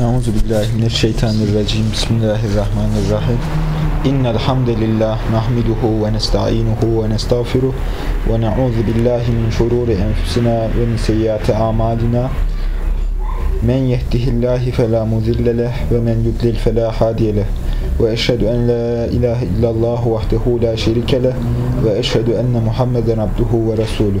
Euzu billahi mineşşeytanirracim. Bismillahirrahmanirrahim. İnnel hamdelellah nahmeduhu ve nestainuhu ve nestağfiruh ve na'uzu min şururi enfusina ve min seyyiati amalina. Men yehdihillahu fela mudille ve men yudlil fela. Ve eşhedü en la ilahe illallah vahdehu la şerike ve eşhedü enne Muhammeden abduhu ve resuluh.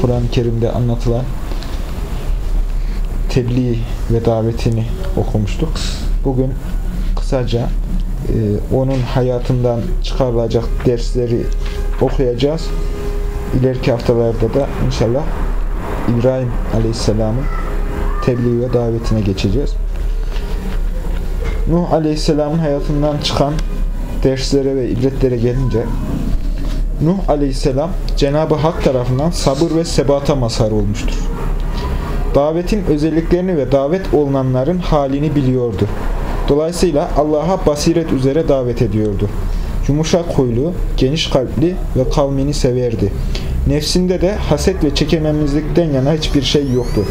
Kur'an-ı Kerim'de anlatılan tebliğ ve davetini okumuştuk. Bugün kısaca e, onun hayatından çıkarılacak dersleri okuyacağız. İleriki haftalarda da inşallah İbrahim Aleyhisselam'ın tebliğ ve davetine geçeceğiz. Nuh Aleyhisselam'ın hayatından çıkan derslere ve ibretlere gelince Nuh aleyhisselam Cenab-ı Hak tarafından sabır ve sebata mazhar olmuştur. Davetin özelliklerini ve davet olunanların halini biliyordu. Dolayısıyla Allah'a basiret üzere davet ediyordu. Yumuşak huylu, geniş kalpli ve kavmini severdi. Nefsinde de haset ve çekememizlikten yana hiçbir şey yoktu.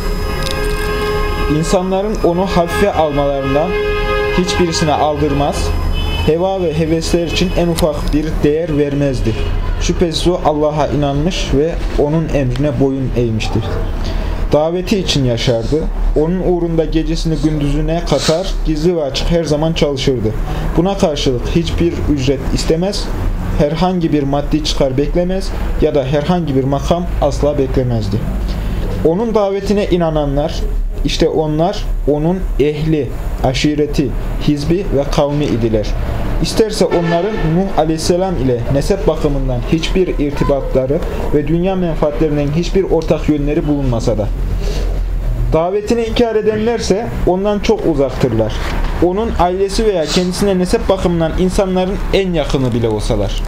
İnsanların onu hafife almalarından hiçbirisine aldırmaz, heva ve hevesler için en ufak bir değer vermezdi. Şüphesiz o Allah'a inanmış ve onun emrine boyun eğmiştir. Daveti için yaşardı. Onun uğrunda gecesini gündüzüne katar, gizli ve açık her zaman çalışırdı. Buna karşılık hiçbir ücret istemez, herhangi bir maddi çıkar beklemez ya da herhangi bir makam asla beklemezdi. Onun davetine inananlar, işte onlar onun ehli, aşireti, hizbi ve kavmi idiler. İsterse onların Nuh aleyhisselam ile nesep bakımından hiçbir irtibatları ve dünya menfaatlerinden hiçbir ortak yönleri bulunmasa da. Davetini inkar edenlerse ondan çok uzaktırlar. Onun ailesi veya kendisine nesep bakımından insanların en yakını bile olsalar.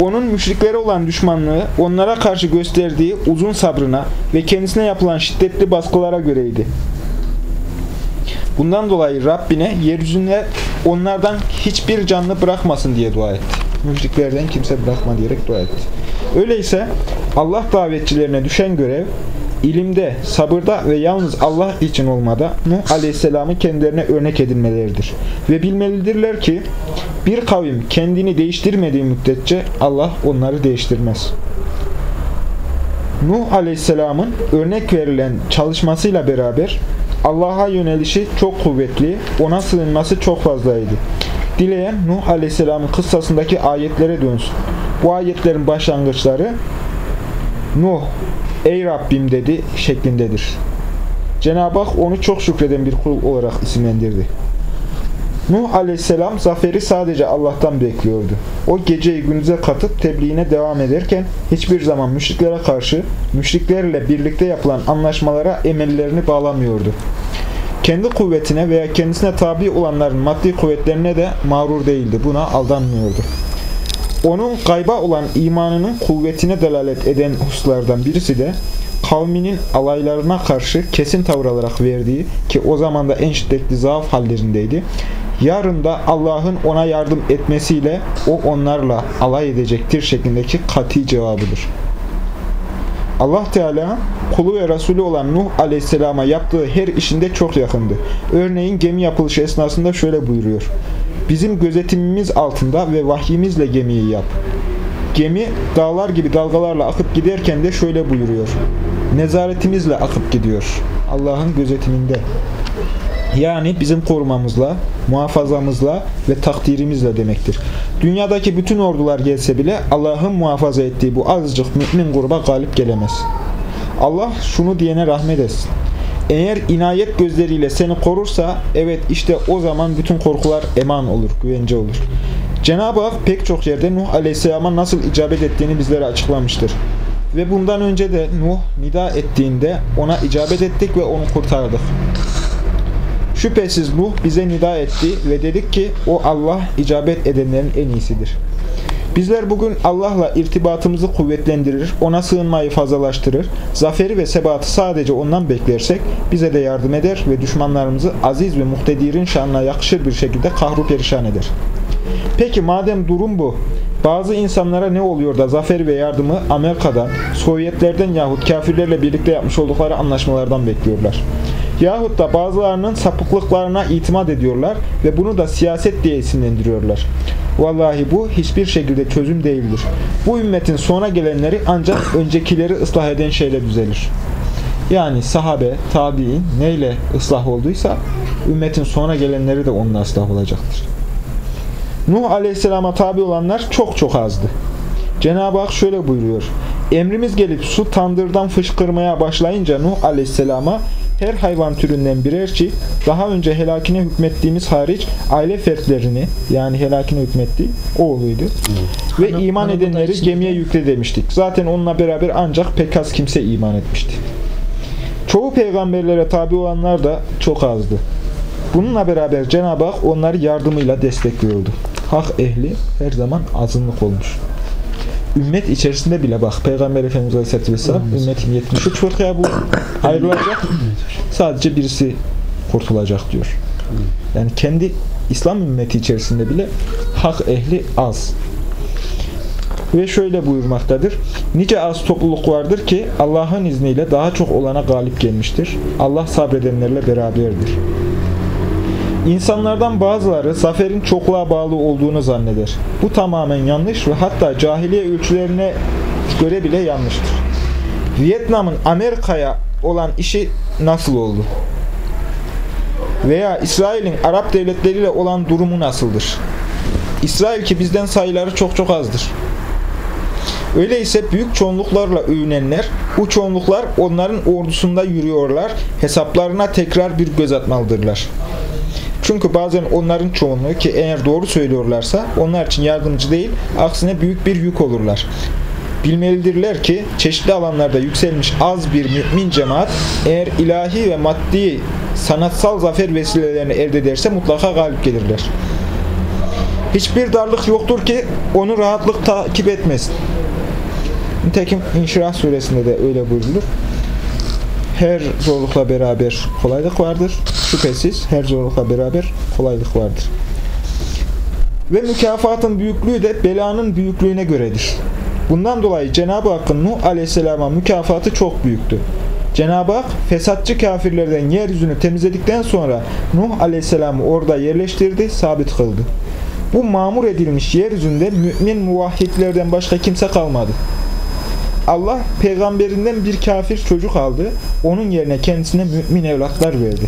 Onun müşriklere olan düşmanlığı onlara karşı gösterdiği uzun sabrına ve kendisine yapılan şiddetli baskılara göreydi. Bundan dolayı Rabbine yeryüzünde onlardan hiçbir canlı bırakmasın diye dua etti. Müşriklerden kimse bırakma diyerek dua etti. Öyleyse Allah davetçilerine düşen görev ilimde, sabırda ve yalnız Allah için olmada Nuh Aleyhisselam'ı kendilerine örnek edinmeleridir. Ve bilmelidirler ki bir kavim kendini değiştirmediği müddetçe Allah onları değiştirmez. Nuh Aleyhisselam'ın örnek verilen çalışmasıyla beraber Allah'a yönelişi çok kuvvetli, ona sığınması çok fazlaydı. Dileyen Nuh Aleyhisselam'ın kıssasındaki ayetlere dönsün. Bu ayetlerin başlangıçları Nuh, ey Rabbim dedi şeklindedir. Cenab-ı Hak onu çok şükreden bir kul olarak isimlendirdi. Nuh aleyhisselam zaferi sadece Allah'tan bekliyordu. O geceyi gündüze katıp tebliğine devam ederken hiçbir zaman müşriklere karşı müşriklerle birlikte yapılan anlaşmalara emellerini bağlamıyordu. Kendi kuvvetine veya kendisine tabi olanların maddi kuvvetlerine de mağrur değildi. Buna aldanmıyordu. Onun gayba olan imanının kuvvetine delalet eden hususlardan birisi de kavminin alaylarına karşı kesin tavır alarak verdiği ki o zaman da en şiddetli zaaf hallerindeydi yarın da Allah'ın ona yardım etmesiyle o onlarla alay edecektir şeklindeki kati cevabıdır. Allah Teala kulu ve Resulü olan Nuh Aleyhisselam'a yaptığı her işinde çok yakındı. Örneğin gemi yapılışı esnasında şöyle buyuruyor. Bizim gözetimimiz altında ve vahyimizle gemiyi yap. Gemi dağlar gibi dalgalarla akıp giderken de şöyle buyuruyor. Nezaretimizle akıp gidiyor. Allah'ın gözetiminde. Yani bizim korumamızla, muhafazamızla ve takdirimizle demektir. Dünyadaki bütün ordular gelse bile Allah'ın muhafaza ettiği bu azıcık mümin gruba galip gelemez. Allah şunu diyene rahmet etsin. Eğer inayet gözleriyle seni korursa evet işte o zaman bütün korkular eman olur, güvence olur. Cenab-ı Hak pek çok yerde Nuh Aleyhisselam'a nasıl icabet ettiğini bizlere açıklamıştır. Ve bundan önce de Nuh nida ettiğinde ona icabet ettik ve onu kurtardık. Şüphesiz Nuh bize nida etti ve dedik ki o Allah icabet edenlerin en iyisidir. Bizler bugün Allah'la irtibatımızı kuvvetlendirir, ona sığınmayı fazlalaştırır, zaferi ve sebatı sadece ondan beklersek bize de yardım eder ve düşmanlarımızı aziz ve muhtedirin şanına yakışır bir şekilde kahru perişan eder. Peki madem durum bu, bazı insanlara ne oluyor da zafer ve yardımı Amerika'dan, Sovyetlerden yahut kafirlerle birlikte yapmış oldukları anlaşmalardan bekliyorlar. Yahut da bazılarının sapıklıklarına itimat ediyorlar ve bunu da siyaset diye isimlendiriyorlar. Vallahi bu hiçbir şekilde çözüm değildir. Bu ümmetin sonra gelenleri ancak öncekileri ıslah eden şeyle düzelir. Yani sahabe, tabi'in neyle ıslah olduysa ümmetin sonra gelenleri de onunla ıslah olacaktır. Nuh aleyhisselama tabi olanlar çok çok azdı. Cenab-ı Hak şöyle buyuruyor. Emrimiz gelip su tandırdan fışkırmaya başlayınca Nuh aleyhisselama her hayvan türünden birer çift daha önce helakine hükmettiğimiz hariç aile fertlerini yani helakine hükmettiği oğluydu. Evet. Ve hanım, iman edenleri gemiye yükle demiştik. Zaten onunla beraber ancak pek az kimse iman etmişti. Çoğu peygamberlere tabi olanlar da çok azdı. Bununla beraber Cenab-ı Hak onları yardımıyla destekliyordu. Hak ehli her zaman azınlık olmuş ümmet içerisinde bile bak Peygamber Efendimiz Aleyhisselatü Vesselam ümmetin 73 fırkaya bu ayrılacak. Sadece birisi kurtulacak diyor. Yani kendi İslam ümmeti içerisinde bile hak ehli az. Ve şöyle buyurmaktadır. Nice az topluluk vardır ki Allah'ın izniyle daha çok olana galip gelmiştir. Allah sabredenlerle beraberdir. İnsanlardan bazıları zaferin çokluğa bağlı olduğunu zanneder. Bu tamamen yanlış ve hatta cahiliye ölçülerine göre bile yanlıştır. Vietnam'ın Amerika'ya olan işi nasıl oldu? Veya İsrail'in Arap devletleriyle olan durumu nasıldır? İsrail ki bizden sayıları çok çok azdır. Öyleyse büyük çoğunluklarla övünenler, bu çoğunluklar onların ordusunda yürüyorlar, hesaplarına tekrar bir göz atmalıdırlar. Çünkü bazen onların çoğunluğu ki eğer doğru söylüyorlarsa onlar için yardımcı değil, aksine büyük bir yük olurlar. Bilmelidirler ki çeşitli alanlarda yükselmiş az bir mümin cemaat eğer ilahi ve maddi sanatsal zafer vesilelerini elde ederse mutlaka galip gelirler. Hiçbir darlık yoktur ki onu rahatlık takip etmesin. Nitekim İnşirah suresinde de öyle buyrulur. Her zorlukla beraber kolaylık vardır şüphesiz her zorlukla beraber kolaylık vardır. Ve mükafatın büyüklüğü de belanın büyüklüğüne göredir. Bundan dolayı Cenab-ı Hakk'ın Nuh Aleyhisselam'a mükafatı çok büyüktü. Cenab-ı Hak fesatçı kafirlerden yeryüzünü temizledikten sonra Nuh Aleyhisselam'ı orada yerleştirdi, sabit kıldı. Bu mamur edilmiş yeryüzünde mümin muvahhidlerden başka kimse kalmadı. Allah peygamberinden bir kafir çocuk aldı, onun yerine kendisine mümin evlatlar verdi.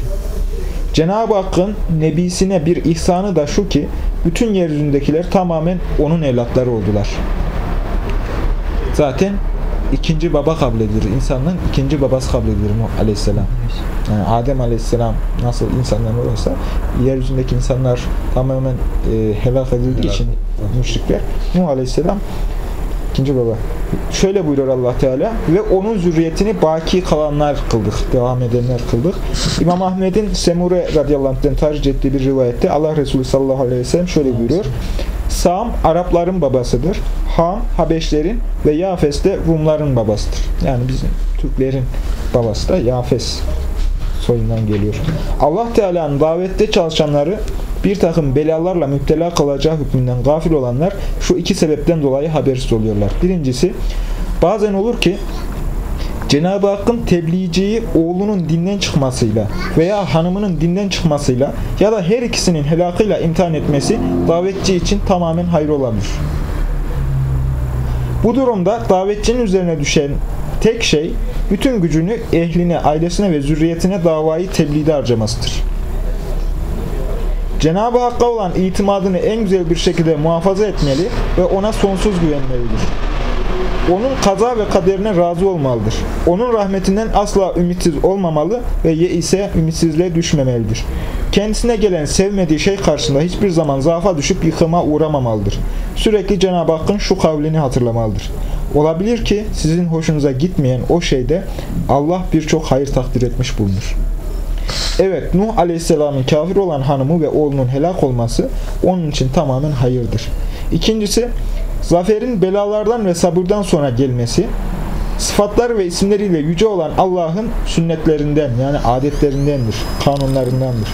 Cenab-ı Hakk'ın nebisine bir ihsanı da şu ki bütün yeryüzündekiler tamamen onun evlatları oldular. Zaten ikinci baba kabul edilir. İnsanın ikinci babası kabul edilir Aleyhisselam. Yani Adem Aleyhisselam nasıl insanlar olursa yeryüzündeki insanlar tamamen e, helak edildiği için müşrikler Nuh Aleyhisselam ikinci baba. Şöyle buyuruyor Allah Teala ve onun zürriyetini baki kalanlar kıldık, devam edenler kıldık. İmam Ahmed'in Semure radıyallahu anh'den tercih ettiği bir rivayette Allah Resulü sallallahu aleyhi ve sellem şöyle buyuruyor. Sam Arapların babasıdır. Ham Habeşlerin ve Yafes de Rumların babasıdır. Yani bizim Türklerin babası da Yafes soyundan geliyor. Allah Teala'nın davette çalışanları bir takım belalarla müptela kalacağı hükmünden gafil olanlar şu iki sebepten dolayı habersiz oluyorlar. Birincisi, bazen olur ki Cenab-ı Hakk'ın tebliğciyi oğlunun dinden çıkmasıyla veya hanımının dinden çıkmasıyla ya da her ikisinin helakıyla imtihan etmesi davetçi için tamamen hayır olabilir. Bu durumda davetçinin üzerine düşen tek şey bütün gücünü ehline, ailesine ve zürriyetine davayı tebliğde harcamasıdır. Cenab-ı Hakk'a olan itimadını en güzel bir şekilde muhafaza etmeli ve ona sonsuz güvenmelidir. Onun kaza ve kaderine razı olmalıdır. Onun rahmetinden asla ümitsiz olmamalı ve ye ise ümitsizliğe düşmemelidir. Kendisine gelen sevmediği şey karşısında hiçbir zaman zaafa düşüp yıkıma uğramamalıdır. Sürekli Cenab-ı Hakk'ın şu kavlini hatırlamalıdır. Olabilir ki sizin hoşunuza gitmeyen o şeyde Allah birçok hayır takdir etmiş bulunur. Evet, Nuh Aleyhisselam'ın kafir olan hanımı ve oğlunun helak olması onun için tamamen hayırdır. İkincisi, zaferin belalardan ve sabırdan sonra gelmesi, sıfatlar ve isimleriyle yüce olan Allah'ın sünnetlerinden yani adetlerindendir, kanunlarındandır.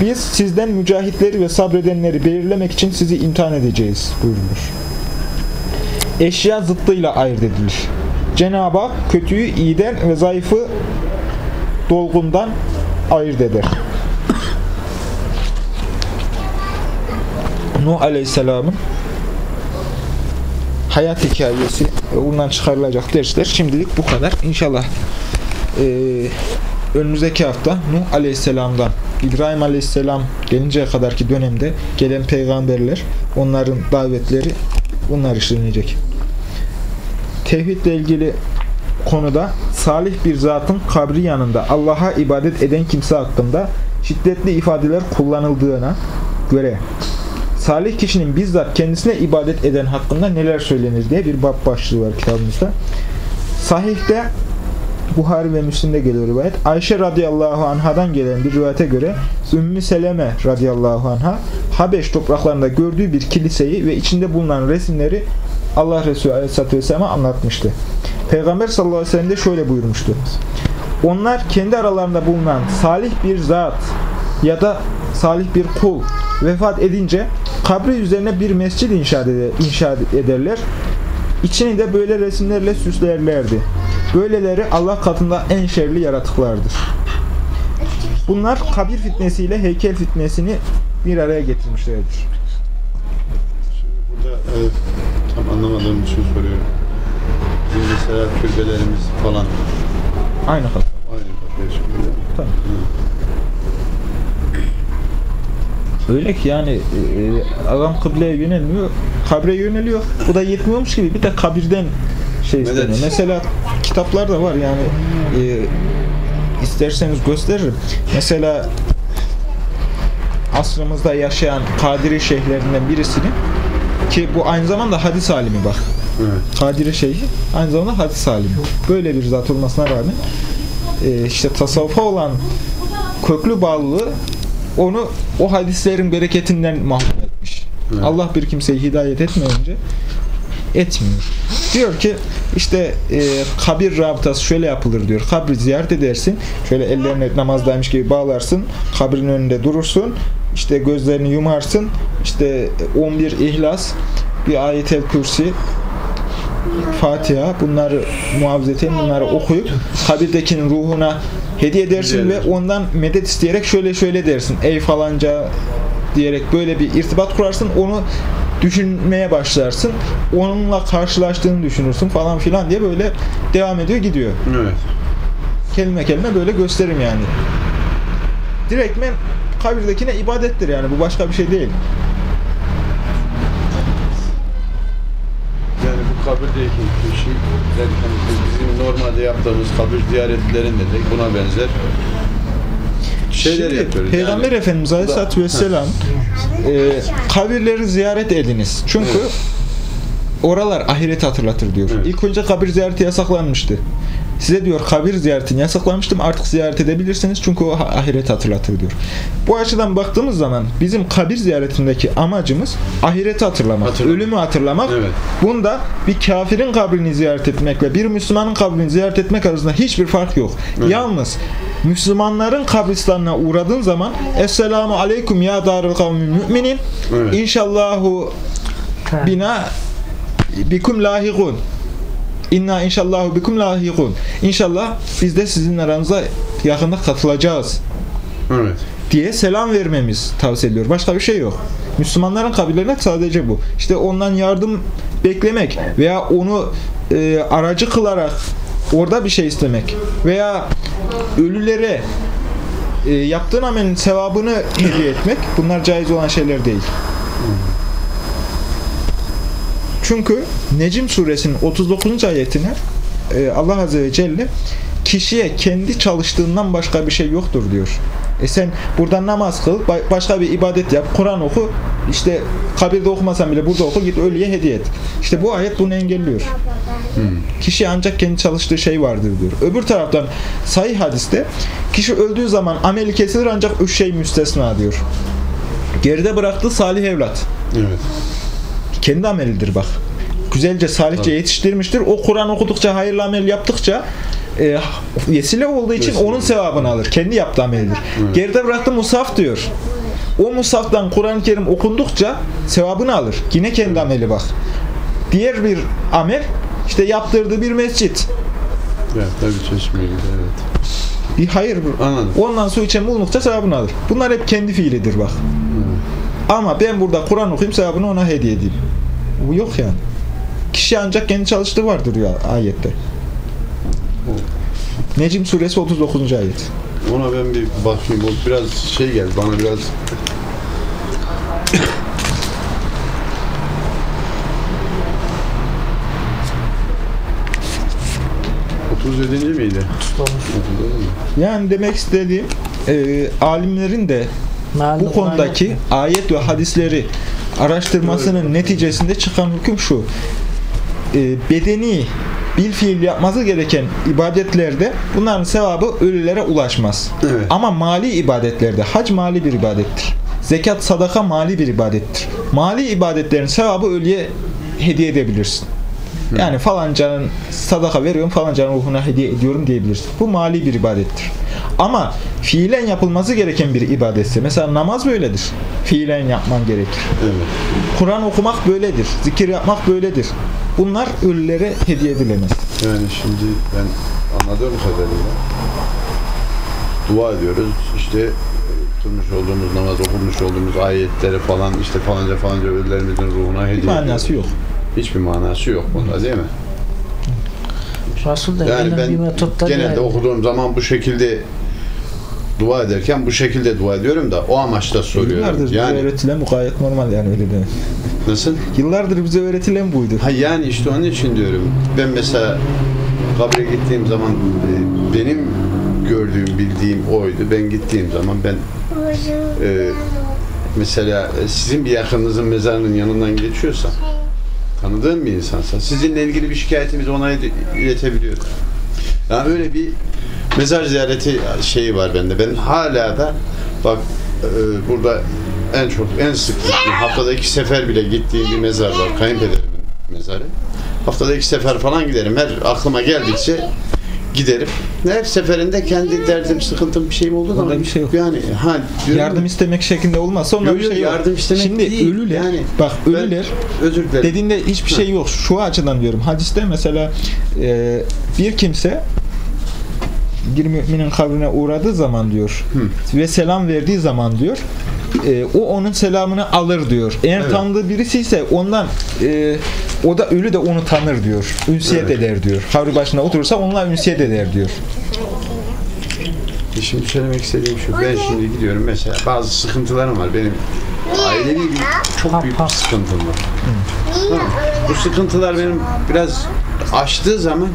Biz sizden mücahitleri ve sabredenleri belirlemek için sizi imtihan edeceğiz buyurulur. Eşya zıttıyla ayırt edilir. Cenab-ı Hak kötüyü iyiden ve zayıfı dolgundan ayırt eder. Nuh Aleyhisselam'ın hayat hikayesi ve bundan çıkarılacak dersler şimdilik bu kadar. İnşallah e, önümüzdeki hafta Nuh Aleyhisselam'dan İbrahim Aleyhisselam gelinceye kadarki dönemde gelen peygamberler, onların davetleri bunlar işlenecek. Tevhidle ilgili konuda salih bir zatın kabri yanında Allah'a ibadet eden kimse hakkında şiddetli ifadeler kullanıldığına göre salih kişinin bizzat kendisine ibadet eden hakkında neler söylenir diye bir bab başlığı var kitabımızda. Sahih'te Buhari ve Müslim'de geliyor rivayet. Ayşe radıyallahu anhadan gelen bir rivayete göre Ümmü Seleme radıyallahu anha Habeş topraklarında gördüğü bir kiliseyi ve içinde bulunan resimleri Allah Resulü aleyhissalatü vesselam'a anlatmıştı. Peygamber sallallahu aleyhi ve sellem de şöyle buyurmuştu. Onlar kendi aralarında bulunan salih bir zat ya da salih bir kul vefat edince kabri üzerine bir mescid inşa ederler. İçini de böyle resimlerle süslerlerdi. Böyleleri Allah katında en şerli yaratıklardır. Bunlar kabir fitnesiyle heykel fitnesini bir araya getirmişlerdir. Anlamadığım için soruyorum. Bizim mesela türbelerimiz falan Aynı kat. aynı kafaya çıkıyor. Tabii. Öyle ki yani e, adam kıbleye yönelmiyor, kabre yöneliyor. Bu da yetmiyormuş gibi bir de kabirden şey isteniyor. Evet. Mesela kitaplar da var yani e, isterseniz gösteririm. Mesela asrımızda yaşayan Kadiri şeyhlerinden birisinin ki bu aynı zamanda hadis alimi bak. Evet. Kadiri Şeyhi aynı zamanda hadis alimi. Böyle bir zat olmasına rağmen e, işte tasavvufa olan köklü bağlılığı onu o hadislerin bereketinden mahrum etmiş. Evet. Allah bir kimseyi hidayet etmeyince etmiyor. Diyor ki işte e, kabir rabıtası şöyle yapılır diyor. Kabri ziyaret edersin. Şöyle ellerini namazdaymış gibi bağlarsın. Kabrin önünde durursun. İşte gözlerini yumarsın. İşte 11 ihlas, bir ayet-el kürsi, Fatiha bunları muhafazaten bunları okuyup kabirdekinin ruhuna hediye edersin ve ondan medet isteyerek şöyle şöyle dersin. Ey falanca diyerek böyle bir irtibat kurarsın. Onu düşünmeye başlarsın. Onunla karşılaştığını düşünürsün falan filan diye böyle devam ediyor gidiyor. Evet. Kelime kelime böyle gösterim yani. Direktmen kabirdekine ibadettir yani bu başka bir şey değil. Yani bu kabirdeki kişi derken bizim normalde yaptığımız kabir ziyaretlerinde de buna benzer şeyler Şimdi, yapıyoruz. Peygamber yani. Efendimiz Aleyhisselatü Vesselam e, kabirleri ziyaret ediniz. Çünkü Evet. Oralar ahireti hatırlatır diyor. Evet. İlk önce kabir ziyareti yasaklanmıştı. Size diyor kabir ziyaretini yasaklamıştım artık ziyaret edebilirsiniz çünkü o ahiret hatırlatır diyor. Bu açıdan baktığımız zaman bizim kabir ziyaretindeki amacımız ahireti hatırlamak, Hatırlamak. ölümü hatırlamak. Evet. Bunda bir kafirin kabrini ziyaret etmekle bir Müslümanın kabrini ziyaret etmek arasında hiçbir fark yok. Evet. Yalnız Müslümanların kabristanına uğradığın zaman Esselamu Aleyküm ya darul kavmi müminin Evet. İnşallahu bina bikum lahikun İnna inşallahu bikum lahikun İnşallah biz de sizin aranıza yakında katılacağız Evet. diye selam vermemiz tavsiye ediliyor. Başka bir şey yok. Müslümanların kabirlerine sadece bu. İşte ondan yardım beklemek veya onu e, aracı kılarak orada bir şey istemek veya ölülere e, yaptığın amelin sevabını hediye etmek bunlar caiz olan şeyler değil. Çünkü Necim suresinin 39. ayetine e, Allah Azze ve Celle kişiye kendi çalıştığından başka bir şey yoktur diyor. E sen buradan namaz kıl, ba- başka bir ibadet yap, Kur'an oku, işte kabirde okumasan bile burada oku, git ölüye hediye et. İşte bu ayet bunu engelliyor. Kişi ancak kendi çalıştığı şey vardır diyor. Öbür taraftan sahih hadiste kişi öldüğü zaman ameli kesilir ancak üç şey müstesna diyor. Geride bıraktığı salih evlat. Evet. Kendi amelidir bak. Güzelce, salihçe Tabii. yetiştirmiştir. O Kur'an okudukça, hayırlı amel yaptıkça e, vesile olduğu için Vesile. onun sevabını alır. Kendi yaptığı amelidir. Evet. Geride bıraktı musaf diyor. O musaftan Kur'an-ı Kerim okundukça sevabını alır. Yine kendi ameli bak. Diğer bir amel işte yaptırdığı bir mescit. Evet, tabii çeşmeye gider, evet. Bir hayır. Anladım. Ondan su içen bulundukça sevabını alır. Bunlar hep kendi fiilidir bak. Ama ben burada Kur'an okuyayım sevabını ona hediye edeyim. Bu yok yani. Kişi ancak kendi çalıştığı vardır diyor ayette. Necim suresi 39. ayet. Ona ben bir bakayım. O biraz şey geldi bana biraz miydi? Yani demek istediğim e, alimlerin de bu konudaki ayet ve hadisleri araştırmasının neticesinde çıkan hüküm şu. E, bedeni bil fiil yapması gereken ibadetlerde bunların sevabı ölülere ulaşmaz. Evet. Ama mali ibadetlerde hac mali bir ibadettir. Zekat, sadaka mali bir ibadettir. Mali ibadetlerin sevabı ölüye hediye edebilirsin. Yani falancanın sadaka veriyorum, falancanın ruhuna hediye ediyorum diyebilirsin. Bu mali bir ibadettir. Ama fiilen yapılması gereken bir ibadetse, mesela namaz böyledir. Fiilen yapman gerekir. Evet. Kur'an okumak böyledir. Zikir yapmak böyledir. Bunlar ölülere hediye edilemez. Yani şimdi ben anladığım kadarıyla dua ediyoruz. İşte tutmuş olduğumuz namaz, okumuş olduğumuz ayetleri falan işte falanca falanca ölülerimizin ruhuna hediye Bir manası ediyoruz. yok. Hiçbir manası yok bunda değil mi? Resul de Yani ben genelde değil. okuduğum zaman bu şekilde dua ederken bu şekilde dua ediyorum da o amaçla soruyorum. Yıllardır bize Yani öğretilen bu gayet normal yani öyle demek. nasıl? Yıllardır bize öğretilen buydu. Ha yani işte onun için diyorum. Ben mesela kabre gittiğim zaman benim gördüğüm, bildiğim oydu. Ben gittiğim zaman ben e, mesela sizin bir yakınınızın mezarının yanından geçiyorsa tanıdığım bir insansa sizinle ilgili bir şikayetimizi ona il- iletebiliyoruz. Yani öyle bir mezar ziyareti şeyi var bende. Ben hala da bak e, burada en çok en sık gittiğim haftada iki sefer bile gittiğim bir mezar var. Kayınpederimin mezarı. Haftada iki sefer falan giderim. Her aklıma geldikçe giderim. Her seferinde kendi derdim, sıkıntım bir şeyim oldu da Onda bir şey yok. Yani ha Yardım ya, istemek şeklinde olmazsa onda Yok, bir şey yok. yardım istemek Şimdi değil. ölüler, Yani bak ben- ölüler özür dilerim. dediğinde hiçbir şey yok. Şu açıdan diyorum. Hadiste mesela e, bir kimse bir müminin kabrine uğradığı zaman diyor ve selam verdiği zaman diyor e, o onun selamını alır diyor. Eğer Evet. tanıdığı birisi ise ondan e, o da ölü de onu tanır diyor. Ünsiyet Evet. eder diyor. Kabri başına oturursa onunla ünsiyet eder diyor. E Şimdi söylemek istediğim şu. Ben şimdi gidiyorum mesela bazı sıkıntılarım var. Benim ailevi bir, çok büyük bir sıkıntım var. Tamam. Bu sıkıntılar benim biraz aştığı zaman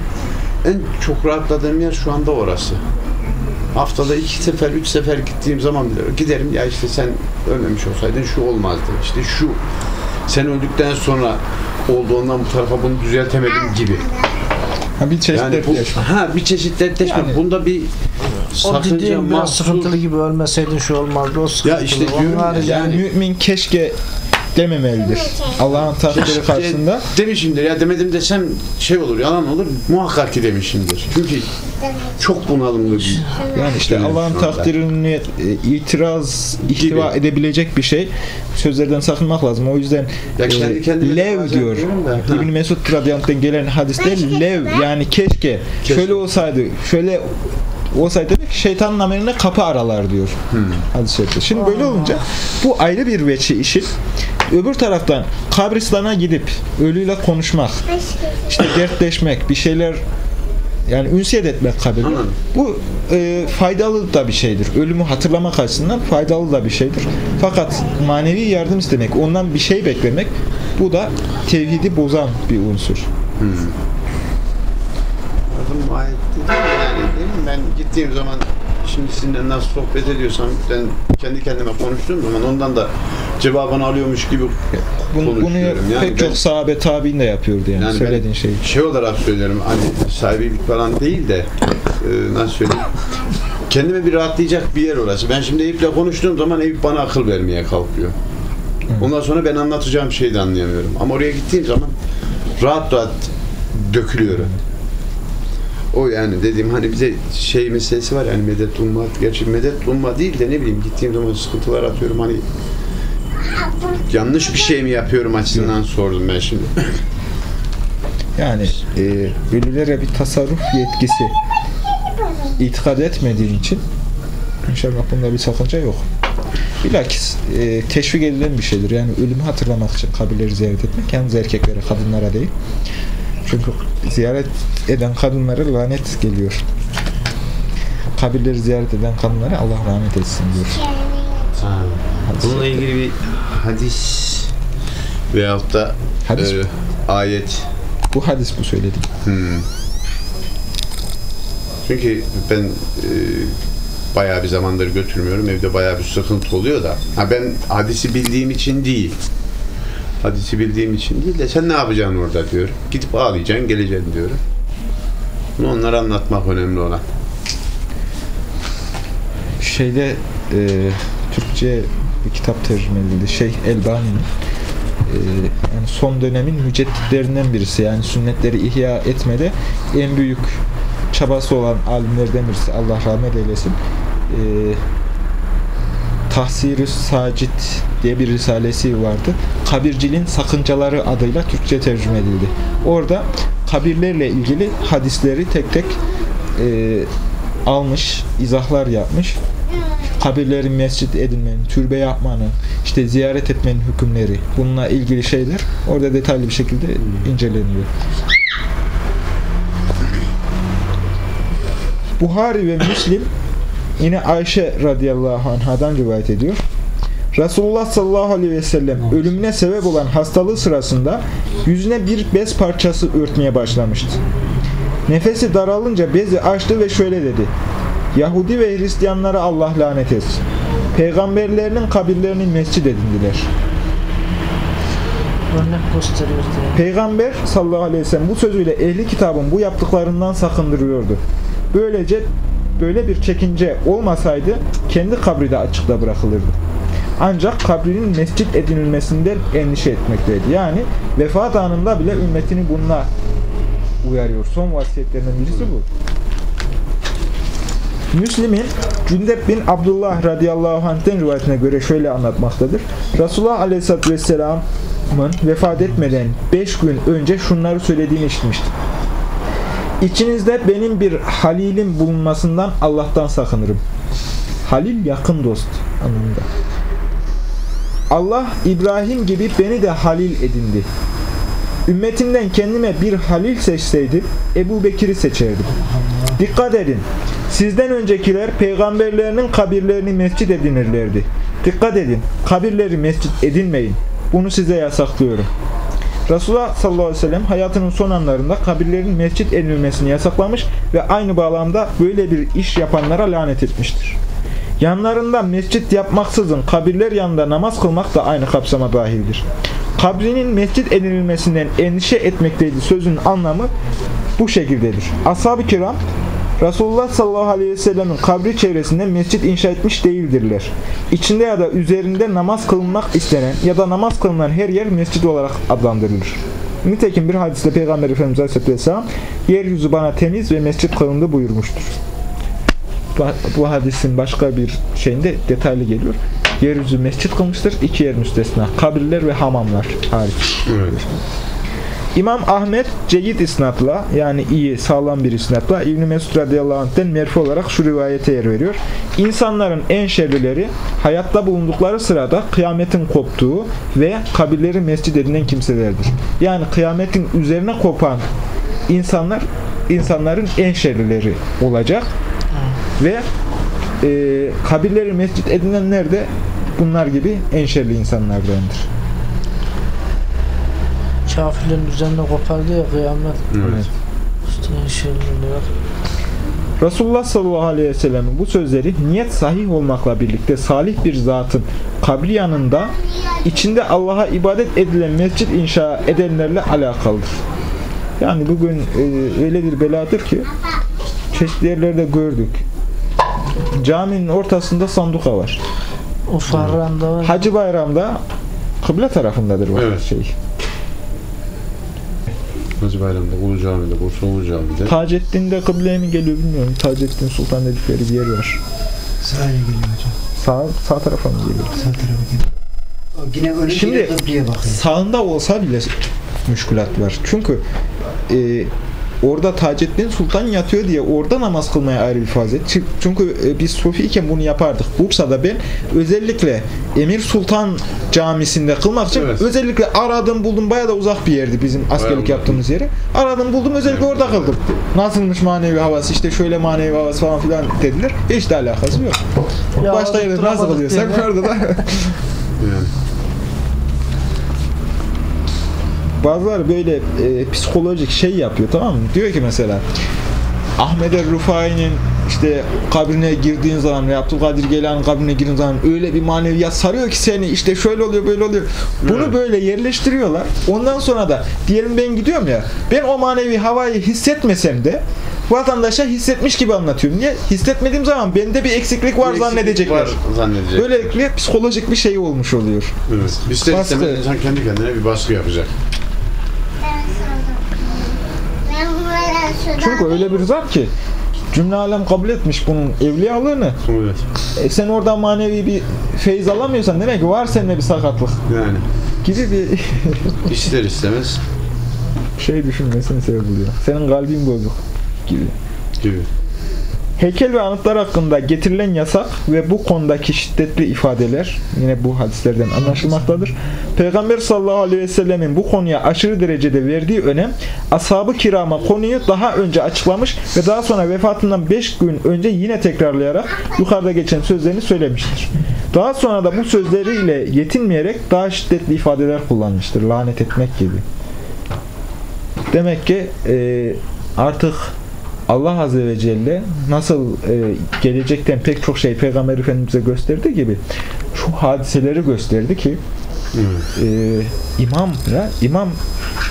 en çok rahatladığım yer şu anda orası. Haftada iki sefer, üç sefer gittiğim zaman bile giderim ya işte sen ölmemiş olsaydın şu olmazdı. İşte şu sen öldükten sonra oldu ondan bu tarafa bunu düzeltemedim gibi. Ha, bir çeşit Yani bu, ha bir çeşit dertleşme. Yani- Bunda bir O dediğim mahsur. sıkıntılı gibi ölmeseydin şu olmazdı. O sıkıntılı. işte Onun diyorum ya, harici- Yani mümin keşke dememelidir. Allah'ın takdiri karşısında. Demişimdir ya demedim desem şey olur yalan olur muhakkak ki demişimdir. Çünkü çok bunalımlı bir Yani işte Dönem Allah'ın takdirini e, itiraz, ihtiva Gibi. edebilecek bir şey. Sözlerden sakınmak lazım. O yüzden Ya kendi e, lev diyor. İbn Mesud radıyallahu gelen hadiste lev yani keşke, Keşke. şöyle olsaydı, şöyle olsaydı demek ki şeytanın ameline kapı aralar diyor. Hmm. Hadis-i şerifte. Şimdi böyle olunca bu ayrı bir veçi işin. Öbür taraftan kabristana gidip ölüyle konuşmak, işte dertleşmek, bir şeyler Yani ünsiyet etmek kabirle. Bu e, faydalı da bir şeydir. Ölümü hatırlamak açısından faydalı da bir şeydir. Fakat manevi yardım istemek, ondan bir şey beklemek bu da tevhidi bozan bir unsur. Yani değil mi? Ben gittiğim zaman şimdi sizinle nasıl sohbet ediyorsam ben kendi kendime konuştuğum zaman ondan da cevabını alıyormuş gibi Bunu, bunu. Yani pek ben- çok sahabe tabi'in de yapıyordu yani, Yani söylediğin şey. şey olarak söylüyorum hani sahibilik falan değil de e, nasıl söyleyeyim kendime bir rahatlayacak bir yer orası. Ben şimdi Eyüp'le konuştuğum zaman Eyüp bana akıl vermeye kalkıyor. Ondan sonra ben anlatacağım şeyi de anlayamıyorum. Ama oraya gittiğim zaman rahat rahat dökülüyorum. O yani dediğim hani bize şey meselesi var yani medet umma. Gerçi medet umma değil de ne bileyim gittiğim zaman sıkıntılar atıyorum hani yanlış bir şey mi yapıyorum açısından sordum ben şimdi. Yani e, ölülere bir tasarruf yetkisi itikad etmediğin için inşallah bunda bir sakınca yok. Bilakis e, teşvik edilen bir şeydir. Yani ölümü hatırlamak için kabirleri ziyaret etmek yalnız erkeklere, kadınlara değil. Çünkü ziyaret eden kadınlara lanet geliyor. Kabirleri ziyaret eden kadınlara Allah rahmet etsin diyor. Hadis- Bununla ilgili bir hadis veyahut da Hadis e, mi? ayet. Bu hadis bu söylediğim. Hmm. Çünkü ben e, bayağı bir zamandır götürmüyorum. Evde bayağı bir sıkıntı oluyor da. Ha ben hadisi bildiğim için değil. Hadisi bildiğim için değil de sen ne yapacaksın orada diyor. Gidip ağlayacaksın, geleceksin diyorum. Bunu onlara anlatmak önemli olan. şeyde e, Türkçe bir kitap tercüme edildi. Şey Elbani'nin e, yani son dönemin mücedditlerinden birisi. Yani sünnetleri ihya etmede en büyük çabası olan alimlerden birisi. Allah rahmet eylesin. E, Tahsir-i Sacit diye bir risalesi vardı. Kabirciliğin sakıncaları adıyla Türkçe tercüme edildi. Orada kabirlerle ilgili hadisleri tek tek e, almış, izahlar yapmış. Kabirlerin mescit edilmenin, türbe yapmanın, işte ziyaret etmenin hükümleri, bununla ilgili şeyler orada detaylı bir şekilde inceleniyor. Buhari ve Müslim yine Ayşe radıyallahu anhadan rivayet ediyor. Resulullah sallallahu aleyhi ve sellem ölümüne sebep olan hastalığı sırasında yüzüne bir bez parçası örtmeye başlamıştı. Nefesi daralınca bezi açtı ve şöyle dedi. Yahudi ve Hristiyanlara Allah lanet etsin. Peygamberlerinin kabirlerini mescid edindiler. Peygamber sallallahu aleyhi ve sellem bu sözüyle ehli kitabın bu yaptıklarından sakındırıyordu. Böylece böyle bir çekince olmasaydı kendi kabri de açıkta bırakılırdı. Ancak kabrinin mescit edinilmesinden endişe etmekteydi. Yani vefat anında bile ümmetini bununla uyarıyor. Son vasiyetlerinden birisi bu. Müslim'in Cündep bin Abdullah radıyallahu anh'ten rivayetine göre şöyle anlatmaktadır. Resulullah aleyhissalatü vesselamın vefat etmeden 5 gün önce şunları söylediğini işitmiştim. İçinizde benim bir halilim bulunmasından Allah'tan sakınırım. Halil yakın dost anlamında. Allah İbrahim gibi beni de halil edindi. Ümmetimden kendime bir halil seçseydi Ebu Bekir'i seçerdim. Dikkat edin. Sizden öncekiler peygamberlerinin kabirlerini mescit edinirlerdi. Dikkat edin. Kabirleri mescit edinmeyin. Bunu size yasaklıyorum. Resulullah sallallahu aleyhi ve sellem hayatının son anlarında kabirlerin mescit edilmesini yasaklamış ve aynı bağlamda böyle bir iş yapanlara lanet etmiştir. Yanlarında mescit yapmaksızın kabirler yanında namaz kılmak da aynı kapsama dahildir. Kabrinin mescit edilmesinden endişe etmekteydi sözün anlamı bu şekildedir. Ashab-ı kiram Resulullah sallallahu aleyhi ve sellemin kabri çevresinde mescit inşa etmiş değildirler. İçinde ya da üzerinde namaz kılınmak istenen ya da namaz kılınan her yer mescid olarak adlandırılır. Nitekim bir hadiste Peygamber Efendimiz Aleyhisselatü Vesselam yeryüzü bana temiz ve mescit kılındı buyurmuştur. Bu, bu hadisin başka bir şeyinde detaylı geliyor. Yeryüzü mescit kılmıştır. iki yer müstesna. Kabirler ve hamamlar hariç. Evet. İmam Ahmet ceyid isnatla yani iyi sağlam bir isnatla İbn Mesud radıyallahu anh'ten merfu olarak şu rivayete yer veriyor. İnsanların en şerlileri hayatta bulundukları sırada kıyametin koptuğu ve kabirleri mescid edinen kimselerdir. Yani kıyametin üzerine kopan insanlar insanların en şerlileri olacak. Ve e, kabirleri mescit edinenler de bunlar gibi en şerli insanlardandır. Kafirlerin üzerine kopardı ya kıyamet. Evet. Resulullah sallallahu aleyhi ve sellem'in bu sözleri niyet sahih olmakla birlikte salih bir zatın kabri yanında içinde Allah'a ibadet edilen mescit inşa edenlerle alakalıdır. Yani bugün e, öyle bir beladır ki çeşitli yerlerde gördük. Caminin ortasında sanduka var. O Farran'da var. Hacı Bayram'da kıble tarafındadır bu Evet. şey. Hacı Bayram'da, Ulu Cami'de, Bursa Ulu Cami'de. Taceddin'de kıbleye mi geliyor bilmiyorum. Taceddin Sultan dedikleri bir yer var. Sıraya geliyor hocam. Sağ, sağ tarafa mı geliyor? Sağ tarafa geliyor. Yine öyle Şimdi- kıbleye bakıyor. sağında olsa bile müşkülat var. Çünkü e, orada Taceddin Sultan yatıyor diye orada namaz kılmaya ayrı bir fazlet. Çünkü e, biz Sufiyken bunu yapardık. Bursa'da ben özellikle Emir Sultan Camisi'nde kılmak için Evet. özellikle aradım buldum. Bayağı da uzak bir yerdi bizim askerlik yaptığımız yeri. Aradım buldum özellikle orada kıldım. Nasılmış manevi havası işte şöyle manevi havası falan filan dediler. Hiç de alakası yok. Ya Başta yerde nasıl kılıyorsak orada da Yani. Bazıları böyle e, psikolojik şey yapıyor tamam mı? Diyor ki mesela Ahmet el Rufai'nin işte kabrine girdiğin zaman ve Abdülkadir Geylani'nin kabrine girdiğin zaman öyle bir maneviyat sarıyor ki seni işte şöyle oluyor böyle oluyor. Bunu Evet. böyle yerleştiriyorlar. Ondan sonra da diyelim ben gidiyorum ya ben o manevi havayı hissetmesem de vatandaşa hissetmiş gibi anlatıyorum. Niye? Hissetmediğim zaman bende bir eksiklik var Bir zannedecekler. Var zannedecekler. Böylelikle psikolojik bir şey olmuş oluyor. Evet. İster istemez insan kendi kendine bir baskı yapacak. Çünkü öyle bir zat ki cümle alem kabul etmiş bunun evliyalığını. Evet. E sen oradan manevi bir feyiz alamıyorsan demek ki var seninle bir sakatlık Yani gibi bir ister istemez şey düşünmesine sebep oluyor. Senin kalbin bozuk gibi. gibi. Heykel ve anıtlar hakkında getirilen yasak ve bu konudaki şiddetli ifadeler yine bu hadislerden anlaşılmaktadır. Peygamber sallallahu aleyhi ve sellemin bu konuya aşırı derecede verdiği önem ashab-ı kirama konuyu daha önce açıklamış ve daha sonra vefatından 5 gün önce yine tekrarlayarak yukarıda geçen sözlerini söylemiştir. Daha sonra da bu sözleriyle yetinmeyerek daha şiddetli ifadeler kullanmıştır. Lanet etmek gibi. Demek ki e, artık Allah Azze ve Celle nasıl e, gelecekten pek çok şey Peygamber Efendimiz'e gösterdiği gibi şu hadiseleri gösterdi ki e, imam ya, imam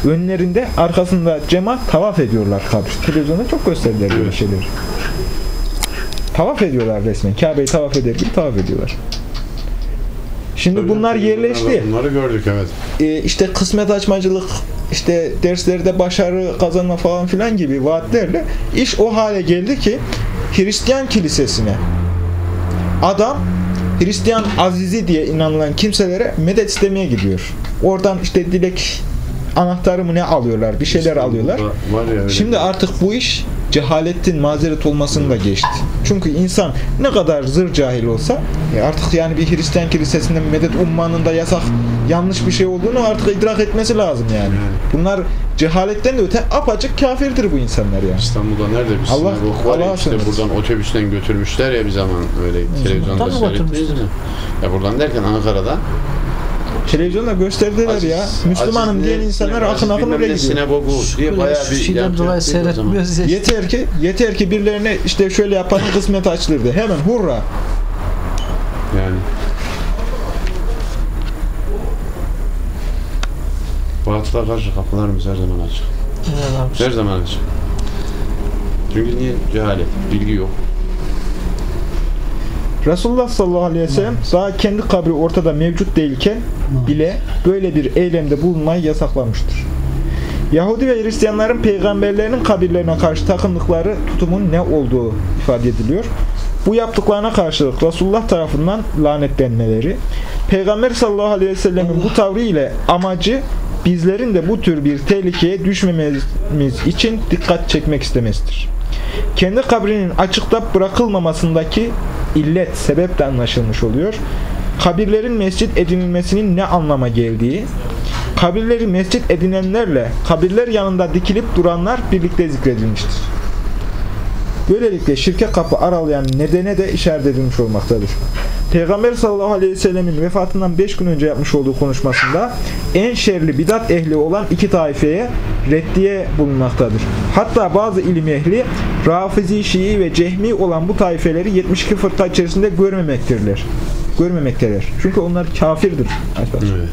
önlerinde arkasında cemaat tavaf ediyorlar kabir. Televizyonda çok gösterdiler böyle şeyleri. Tavaf ediyorlar resmen. Kabe'yi tavaf eder gibi tavaf ediyorlar. Şimdi Tabii, bunlar yerleşti. Bunları gördük evet. e, işte kısmet açmacılık, işte derslerde başarı kazanma falan filan gibi vaatlerle iş o hale geldi ki Hristiyan kilisesine adam Hristiyan azizi diye inanılan kimselere medet istemeye gidiyor. Oradan işte dilek anahtarı mı ne alıyorlar, bir şeyler alıyorlar. İstanbul'da Var ya Şimdi artık bu iş cehaletin mazeret olmasını da geçti. Çünkü insan ne kadar zır cahil olsa e artık yani bir Hristiyan kilisesinden medet ummanın da yasak yanlış bir şey olduğunu artık idrak etmesi lazım yani. Bunlar cehaletten de öte apaçık kafirdir bu insanlar yani. İstanbul'da nerede bir Allah- sinagog var ya Allah'a işte buradan otobüsten götürmüşler ya bir zaman öyle televizyonda götürmüşler. mi? Ya buradan derken Ankara'da Televizyonda gösterdiler Aziz- ya. Müslümanım Aziz diyen ne- insanlar akın akın oraya gidiyor. Sinagogu diye bayağı bir şeyden dolayı zaman. seyretmiyoruz. Yeter ki yeter ki birilerine işte şöyle yapanın kısmet açılır de. Hemen hurra. Yani. Batıla karşı kapılarımız her zaman açık. Evet. Her zaman açık. Çünkü niye? Cehalet. Bilgi yok. Resulullah sallallahu aleyhi ve sellem daha kendi kabri ortada mevcut değilken bile böyle bir eylemde bulunmayı yasaklamıştır. Yahudi ve Hristiyanların peygamberlerinin kabirlerine karşı takındıkları tutumun ne olduğu ifade ediliyor. Bu yaptıklarına karşılık Resulullah tarafından lanetlenmeleri, Peygamber sallallahu aleyhi ve sellemin bu tavrı ile amacı bizlerin de bu tür bir tehlikeye düşmememiz için dikkat çekmek istemesidir. Kendi kabrinin açıkta bırakılmamasındaki illet, sebep de anlaşılmış oluyor. Kabirlerin mescit edinilmesinin ne anlama geldiği, kabirleri mescit edinenlerle kabirler yanında dikilip duranlar birlikte zikredilmiştir. Böylelikle şirke kapı aralayan nedene de işaret edilmiş olmaktadır. Peygamber sallallahu aleyhi ve sellemin vefatından 5 gün önce yapmış olduğu konuşmasında en şerli bidat ehli olan iki taifeye reddiye bulunmaktadır. Hatta bazı ilim ehli Rafizi, Şii ve Cehmi olan bu taifeleri 72 fırka içerisinde görmemektirler. Görmemekteler. Çünkü onlar kafirdir. Evet.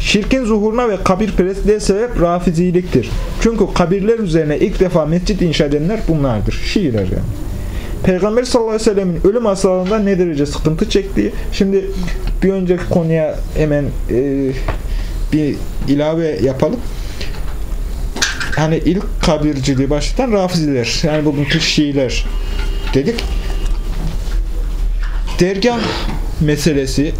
Şirkin zuhuruna ve kabirperestliğe sebep rafiziliktir. Çünkü kabirler üzerine ilk defa mescit inşa edenler bunlardır. Şiiler yani. Peygamber sallallahu aleyhi ve sellemin ölüm hastalığında ne derece sıkıntı çektiği. Şimdi bir önceki konuya hemen e, bir ilave yapalım. Hani ilk kabirciliği başlatan rafiziler. Yani bugünkü Şiiler dedik. Dergah meselesi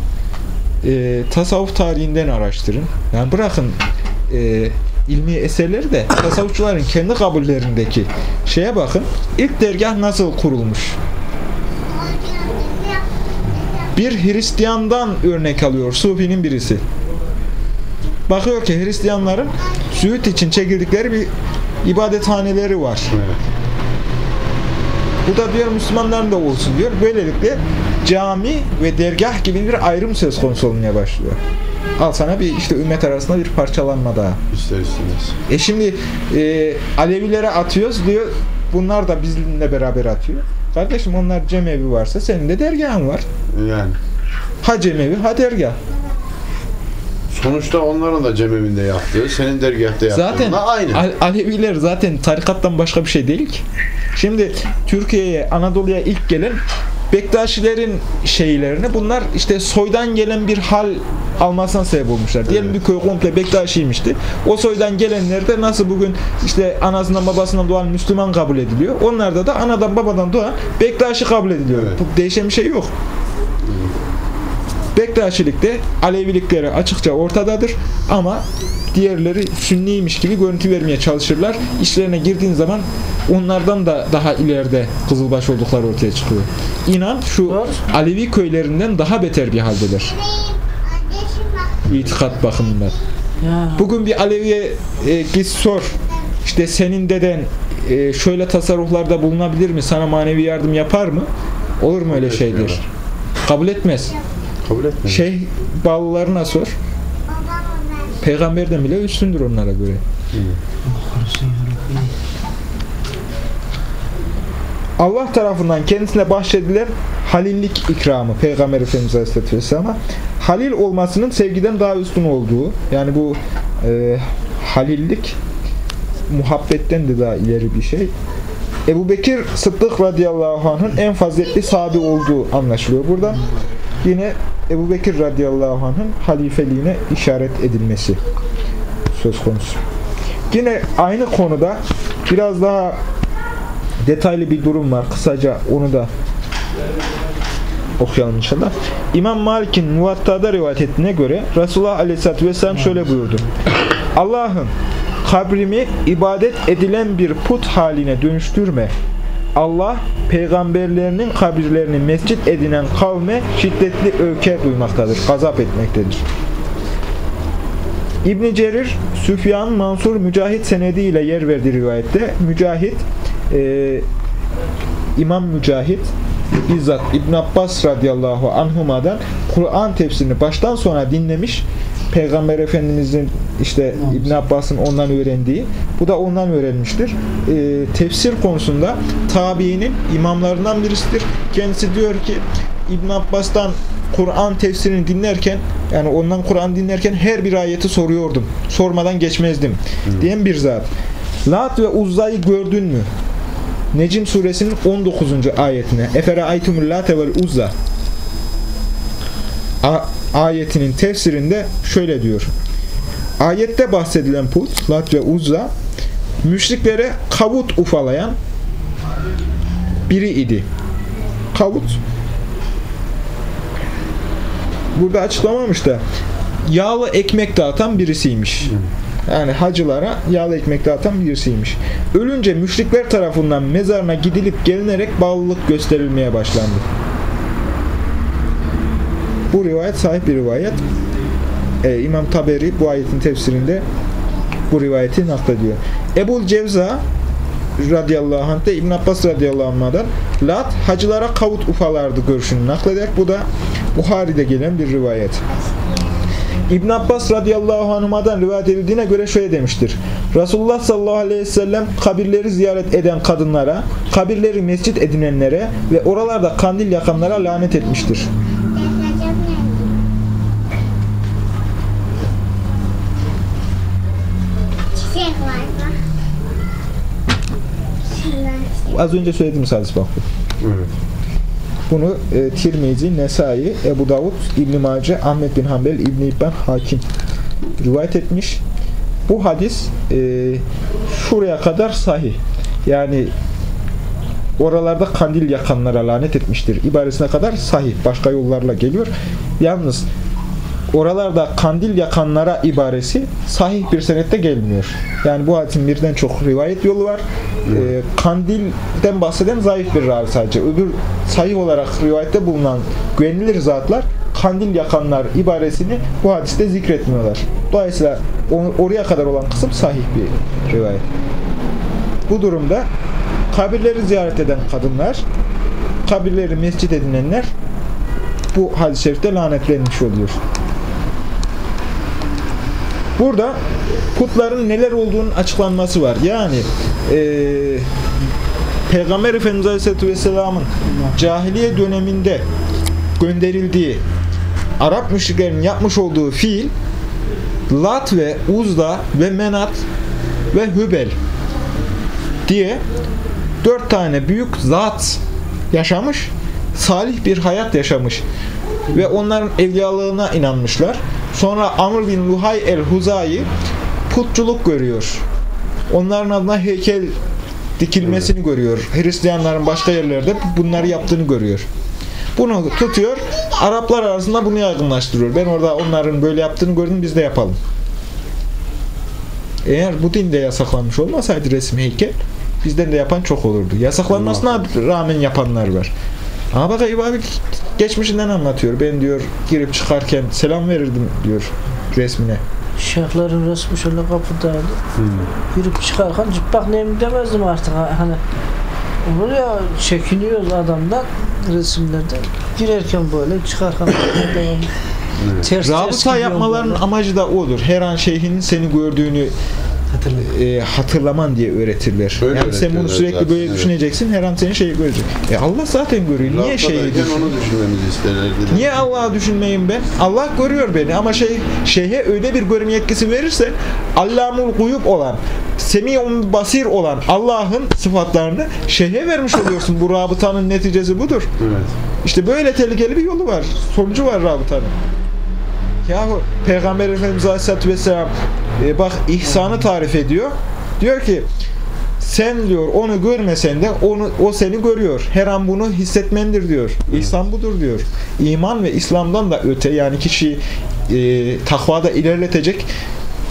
e, tasavvuf tarihinden araştırın. Yani bırakın e, ilmi eserleri de tasavvufçuların kendi kabullerindeki şeye bakın. İlk dergah nasıl kurulmuş? Bir Hristiyandan örnek alıyor Sufi'nin birisi. Bakıyor ki Hristiyanların sühüt için çekildikleri bir ibadethaneleri var. Evet. Bu da diyor Müslümanların da olsun diyor. Böylelikle cami ve dergah gibi bir ayrım söz konusu olmaya başlıyor. Al sana bir işte ümmet arasında bir parçalanma daha. İster istemez. E şimdi e, Alevilere atıyoruz diyor. Bunlar da bizimle beraber atıyor. Kardeşim onlar cemevi varsa senin de dergahın var. Yani. Ha cemevi ha dergah. Sonuçta onların da cemevinde yaptığı, senin dergahta Zaten yaptığınla aynı. Al- Aleviler zaten tarikattan başka bir şey değil ki. Şimdi Türkiye'ye, Anadolu'ya ilk gelen Bektaşilerin şeylerini bunlar işte soydan gelen bir hal almasına sebep olmuşlar. Diyelim Evet. bir köy komple Bektaşiymişti. O soydan gelenler de nasıl bugün işte anasından babasından doğan Müslüman kabul ediliyor. Onlarda da anadan babadan doğan Bektaşi kabul ediliyor. Evet. Bu değişen bir şey yok. Bektaşilikte Alevilikleri açıkça ortadadır ama diğerleri Sünniymiş gibi görüntü vermeye çalışırlar. İşlerine girdiğin zaman onlardan da daha ileride Kızılbaş oldukları ortaya çıkıyor. İnan şu. Alevi köylerinden daha beter bir haldeler. İtikat bakımından. Bugün bir Alevi'ye e, git sor. İşte senin deden e, şöyle tasarruflarda bulunabilir mi? Sana manevi yardım yapar mı? Olur mu öyle şeydir? Kabul etmez. Kabul etmiyor. Şeyh bağlılarına sor. Peygamberden bile üstündür onlara göre. Allah tarafından kendisine bahşedilen halillik ikramı Peygamber Efendimiz Aleyhisselatü Vesselam'a halil olmasının sevgiden daha üstün olduğu yani bu e, halillik muhabbetten de daha ileri bir şey. Ebu Bekir Sıddık radıyallahu anh'ın en faziletli sahabi olduğu anlaşılıyor burada. Yine Ebu Bekir radıyallahu anh'ın halifeliğine işaret edilmesi söz konusu. Yine aynı konuda biraz daha detaylı bir durum var. Kısaca onu da okuyalım inşallah. İmam Malik'in Muvatta'da rivayet ettiğine göre Resulullah Aleyhisselatü Vesselam şöyle buyurdu. Allah'ım kabrimi ibadet edilen bir put haline dönüştürme. Allah peygamberlerinin kabirlerini mescit edinen kavme şiddetli öfke duymaktadır, gazap etmektedir. İbn Cerir, Süfyan, Mansur, Mücahit senediyle yer verdiği rivayette Mücahit, e, İmam Mücahit bizzat İbn Abbas radıyallahu anhuma'dan Kur'an tefsirini baştan sona dinlemiş. Peygamber Efendimizin işte İbn Abbas'ın ondan öğrendiği, bu da ondan öğrenmiştir. E, tefsir konusunda tabiinin imamlarından birisidir. Kendisi diyor ki İbn Abbas'tan Kur'an tefsirini dinlerken yani ondan Kur'an dinlerken her bir ayeti soruyordum. Sormadan geçmezdim. Diyen bir zat. Lat ve Uzza'yı gördün mü? Necim suresinin 19. ayetine. Efere aytumul late vel uzza. Ayetinin tefsirinde şöyle diyor. Ayette bahsedilen put, Lat ve Uzza müşriklere kavut ufalayan biri idi. Kavut burada açıklamamış da yağlı ekmek dağıtan birisiymiş. Yani hacılara yağlı ekmek dağıtan birisiymiş. Ölünce müşrikler tarafından mezarına gidilip gelinerek bağlılık gösterilmeye başlandı. Bu rivayet sahip bir rivayet. Ee, İmam Taberi bu ayetin tefsirinde bu rivayeti naklediyor. Ebul Cevza radıyallahu anh de İbn Abbas radıyallahu anh'dan Lat hacılara kavut ufalardı görüşünü nakleder. Bu da Buhari'de gelen bir rivayet. İbn Abbas radıyallahu anhuma'dan rivayet edildiğine göre şöyle demiştir. Resulullah sallallahu aleyhi ve sellem kabirleri ziyaret eden kadınlara, kabirleri mescit edinenlere ve oralarda kandil yakanlara lanet etmiştir. Az önce söylediğimiz hadis bak. bu. Evet. Bunu e, Tirmizi, Nesai, Ebu Davud, İbn Mace, Ahmet bin Hanbel, İbn İbban, Hakim rivayet etmiş. Bu hadis e, şuraya kadar sahih. Yani oralarda kandil yakanlara lanet etmiştir. İbaresine kadar sahih. Başka yollarla geliyor. Yalnız oralarda kandil yakanlara ibaresi sahih bir senette gelmiyor. Yani bu hadisin birden çok rivayet yolu var. Ee, kandilden bahseden zayıf bir ravi sadece. Öbür sahih olarak rivayette bulunan güvenilir zatlar kandil yakanlar ibaresini bu hadiste zikretmiyorlar. Dolayısıyla oraya kadar olan kısım sahih bir rivayet. Bu durumda kabirleri ziyaret eden kadınlar, kabirleri mescit edinenler bu hadis-i şerifte lanetlenmiş oluyor. Burada putların neler olduğunun açıklanması var. Yani eee Peygamber Efendimiz Aleyhisselatü Vesselam'ın cahiliye döneminde gönderildiği Arap müşriklerinin yapmış olduğu fiil Lat ve Uzda ve Menat ve Hübel diye dört tane büyük zat yaşamış, salih bir hayat yaşamış ve onların evliyalığına inanmışlar. Sonra Amr bin Luhay el-Huzayi putçuluk görüyor. Onların adına heykel dikilmesini görüyor. Hristiyanların başka yerlerde bunları yaptığını görüyor. Bunu tutuyor, Araplar arasında bunu yaygınlaştırıyor. Ben orada onların böyle yaptığını gördüm, biz de yapalım. Eğer bu dinde yasaklanmış olmasaydı resim heykel, bizden de yapan çok olurdu. Yasaklanmasına rağmen yapanlar var. Ama bak Eyüp abi geçmişinden anlatıyor. Ben diyor girip çıkarken selam verirdim diyor resmine. Şeyhlerin resmi şöyle kapıdaydı. Girip çıkarken cıplak neyim demezdim artık. Ha- Hani olur ya çekiniyoruz adamdan resimlerde. Girerken böyle çıkarken böyle ters ters Rabıta gidiyorum yapmaların böyle. amacı da odur. Her an şeyhinin seni gördüğünü. E, hatırlaman diye öğretirler. Öyle yani sen bunu sürekli zaten, böyle evet. düşüneceksin. Her an seni şey görecek. E Allah zaten görüyor. Niye şeyi düşün? onu düşünmemizi isterlerdi. Niye Allah'ı düşünmeyeyim ben? Allah görüyor beni ama şey şeyhe öyle bir görme yetkisi verirse Allamul guyub olan Semi'un basir olan Allah'ın sıfatlarını şeyhe vermiş oluyorsun. Bu rabıtanın neticesi budur. Evet. İşte böyle tehlikeli bir yolu var. Sonucu var rabıtanın. Yahu Peygamber Efendimiz Aleyhisselatü Vesselam e, bak ihsanı tarif ediyor. Diyor ki sen diyor onu görmesen de onu o seni görüyor. Her an bunu hissetmendir diyor. İhsan budur diyor. İman ve İslam'dan da öte yani kişi e, takvada ilerletecek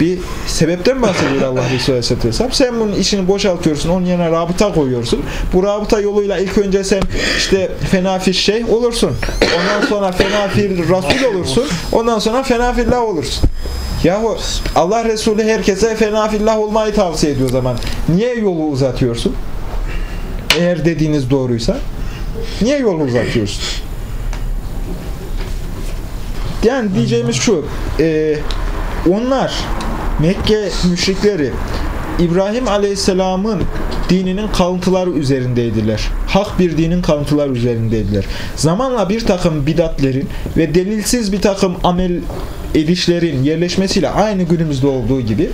bir sebepten bahsediyor Allah Resulü Aleyhisselatü Vesselam. Sen bunun işini boşaltıyorsun, onun yerine rabıta koyuyorsun. Bu rabıta yoluyla ilk önce sen işte fenafil şey olursun. Ondan sonra fenafil rasul olursun. Ondan sonra fenafillah olursun. Yahu Allah Resulü herkese fenafillah olmayı tavsiye ediyor zaman. Niye yolu uzatıyorsun? Eğer dediğiniz doğruysa niye yolu uzatıyorsun? Yani diyeceğimiz şu e, onlar Mekke müşrikleri İbrahim Aleyhisselam'ın dininin kalıntıları üzerindeydiler. Hak bir dinin kalıntıları üzerindeydiler. Zamanla bir takım bidatlerin ve delilsiz bir takım amel edişlerin yerleşmesiyle aynı günümüzde olduğu gibi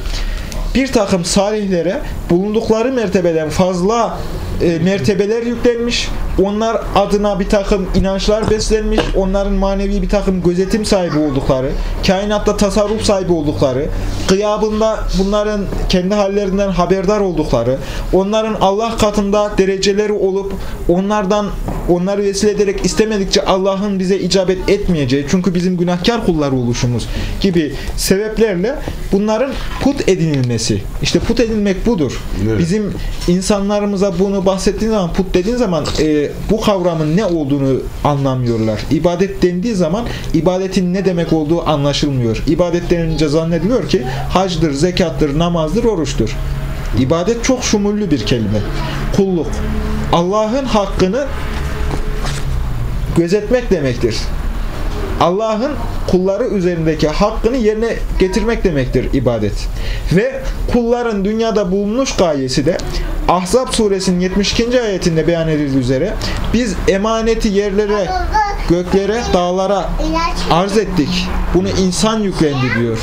bir takım salihlere bulundukları mertebeden fazla e, mertebeler yüklenmiş. Onlar adına bir takım inançlar beslenmiş. Onların manevi bir takım gözetim sahibi oldukları, kainatta tasarruf sahibi oldukları, gıyabında bunların kendi hallerinden haberdar oldukları, onların Allah katında dereceleri olup onlardan onları vesile ederek istemedikçe Allah'ın bize icabet etmeyeceği, çünkü bizim günahkar kulları oluşumuz gibi sebeplerle bunların put edinilmesi. İşte put edinmek budur. Evet. Bizim insanlarımıza bunu bahsettiğin zaman, put dediğin zaman e, bu kavramın ne olduğunu anlamıyorlar. İbadet dendiği zaman ibadetin ne demek olduğu anlaşılmıyor. İbadet denince zannediliyor ki hacdır, zekattır, namazdır, oruçtur. İbadet çok şumullü bir kelime. Kulluk. Allah'ın hakkını gözetmek demektir. Allah'ın kulları üzerindeki hakkını yerine getirmek demektir ibadet. Ve kulların dünyada bulunmuş gayesi de Ahzab suresinin 72. ayetinde beyan edildiği üzere biz emaneti yerlere, göklere, dağlara arz ettik. Bunu insan yüklendi diyor.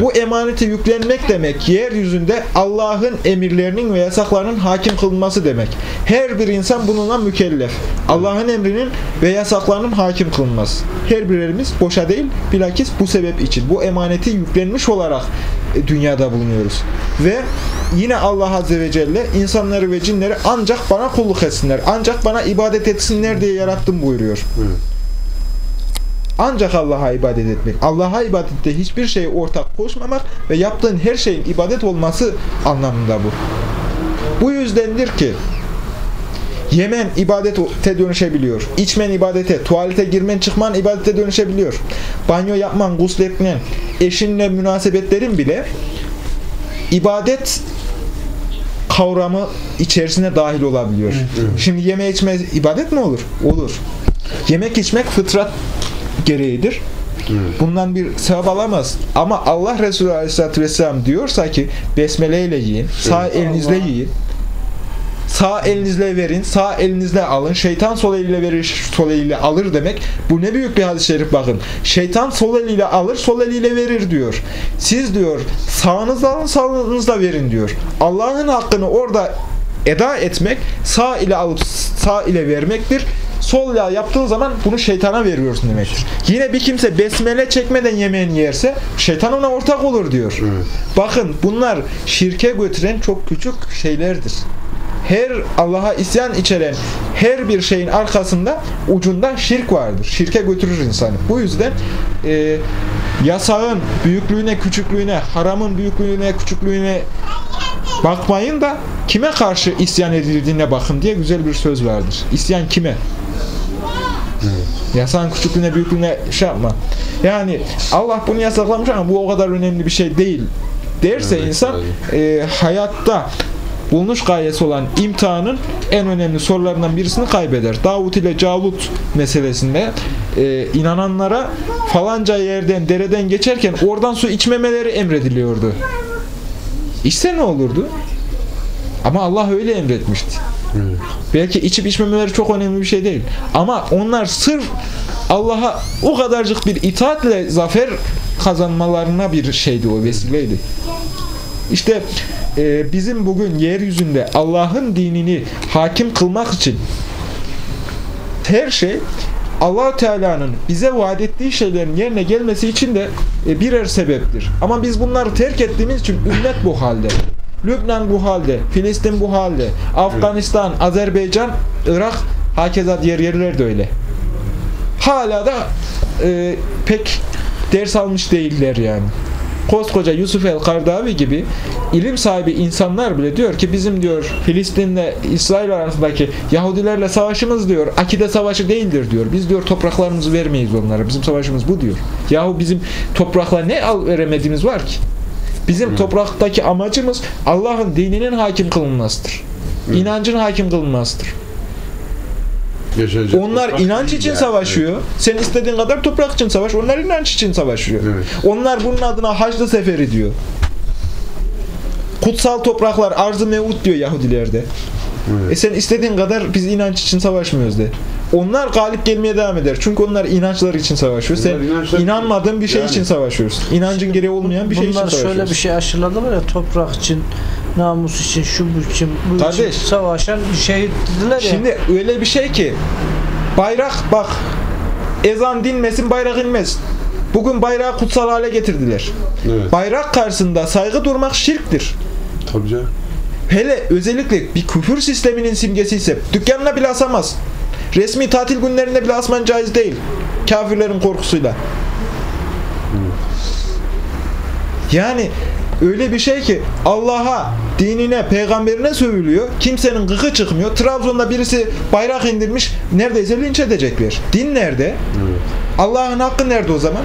Bu emaneti yüklenmek demek yeryüzünde Allah'ın emirlerinin ve yasaklarının hakim kılınması demek. Her bir insan bununla mükellef. Allah'ın emrinin ve yasaklarının hakim kılınması. Her birerimiz boşa değil, bilakis bu sebep için. Bu emaneti yüklenmiş olarak dünyada bulunuyoruz. Ve yine Allah Azze ve Celle insanları ve cinleri ancak bana kulluk etsinler, ancak bana ibadet etsinler diye yarattım buyuruyor. Ancak Allah'a ibadet etmek. Allah'a ibadette hiçbir şeye ortak koşmamak ve yaptığın her şeyin ibadet olması anlamında bu. Bu yüzdendir ki yemen ibadete dönüşebiliyor. İçmen ibadete, tuvalete girmen çıkman ibadete dönüşebiliyor. Banyo yapman, gusletmen, eşinle münasebetlerin bile ibadet kavramı içerisine dahil olabiliyor. Şimdi yeme içme ibadet mi olur? Olur. Yemek içmek fıtrat gereğidir. Bundan bir sevap alamaz. Ama Allah Resulü Aleyhisselatü Vesselam diyorsa ki besmele ile yiyin, sağ elinizle yiyin, sağ elinizle verin, sağ elinizle alın, şeytan sol eliyle verir, sol eliyle alır demek. Bu ne büyük bir hadis-i şerif bakın. Şeytan sol eliyle alır, sol eliyle verir diyor. Siz diyor sağınızla alın, sağınızla verin diyor. Allah'ın hakkını orada eda etmek, sağ ile alıp sağ ile vermektir. Sol ile yaptığın zaman bunu şeytana veriyorsun demektir. Yine bir kimse besmele çekmeden yemeğini yerse şeytan ona ortak olur diyor. Bakın bunlar şirke götüren çok küçük şeylerdir. Her Allah'a isyan içeren her bir şeyin arkasında ucunda şirk vardır. Şirke götürür insanı. Bu yüzden e, yasağın büyüklüğüne, küçüklüğüne, haramın büyüklüğüne, küçüklüğüne bakmayın da kime karşı isyan edildiğine bakın diye güzel bir söz vardır. İsyan kime? Yasağın küçüklüğüne, büyüklüğüne şey yapma. Yani Allah bunu yasaklamış ama bu o kadar önemli bir şey değil derse Evet, insan e, hayatta bulunuş gayesi olan imtihanın en önemli sorularından birisini kaybeder. Davut ile Calut meselesinde e, inananlara falanca yerden, dereden geçerken oradan su içmemeleri emrediliyordu. İşte ne olurdu? Ama Allah öyle emretmişti. Belki içip içmemeleri çok önemli bir şey değil. Ama onlar sırf Allah'a o kadarcık bir itaatle zafer kazanmalarına bir şeydi o vesileydi. İşte e, bizim bugün yeryüzünde Allah'ın dinini hakim kılmak için her şey allah Teala'nın bize vaat ettiği şeylerin yerine gelmesi için de e, birer sebeptir. Ama biz bunları terk ettiğimiz için ümmet bu halde. Lübnan bu halde, Filistin bu halde, Afganistan, Azerbaycan, Irak, hakeza diğer yerler de öyle. Hala da e, pek ders almış değiller yani. Koskoca Yusuf el-Kardavi gibi ilim sahibi insanlar bile diyor ki bizim diyor Filistin'le İsrail arasındaki Yahudilerle savaşımız diyor akide savaşı değildir diyor. Biz diyor topraklarımızı vermeyiz onlara. Bizim savaşımız bu diyor. Yahu bizim toprakla ne al veremediğimiz var ki? Bizim topraktaki amacımız Allah'ın dininin hakim kılınmasıdır. İnancın hakim kılınmasıdır. Yaşayacak Onlar toprak inanç için yani. savaşıyor. Sen istediğin kadar toprak için savaş. Onlar inanç için savaşıyor. Evet. Onlar bunun adına Haçlı Seferi diyor. Kutsal topraklar arz-ı mevut diyor Yahudilerde. Evet. E sen istediğin kadar biz inanç için savaşmıyoruz de. Onlar galip gelmeye devam eder. Çünkü onlar inançları için savaşıyor. Sen inanmadığın bir şey Yani. için savaşıyorsun. İnancın gereği olmayan bir şey için Bunlar savaşıyorsun. şöyle bir şey aşıladılar ya toprak için, namus için, şu için, bu Kardeş. için savaşan şehit dediler ya. Şimdi öyle bir şey ki bayrak bak ezan dinmesin bayrak inmesin. Bugün bayrağı kutsal hale getirdiler. Evet. Bayrak karşısında saygı durmak şirktir. Tabii canım. Hele özellikle bir küfür sisteminin simgesi ise dükkanına bile asamaz. Resmi tatil günlerinde bile asman caiz değil. Kafirlerin korkusuyla. Yani öyle bir şey ki Allah'a, dinine, peygamberine sövülüyor. Kimsenin gıkı çıkmıyor. Trabzon'da birisi bayrak indirmiş. Neredeyse linç edecekler. Din nerede? Evet. Allah'ın hakkı nerede o zaman?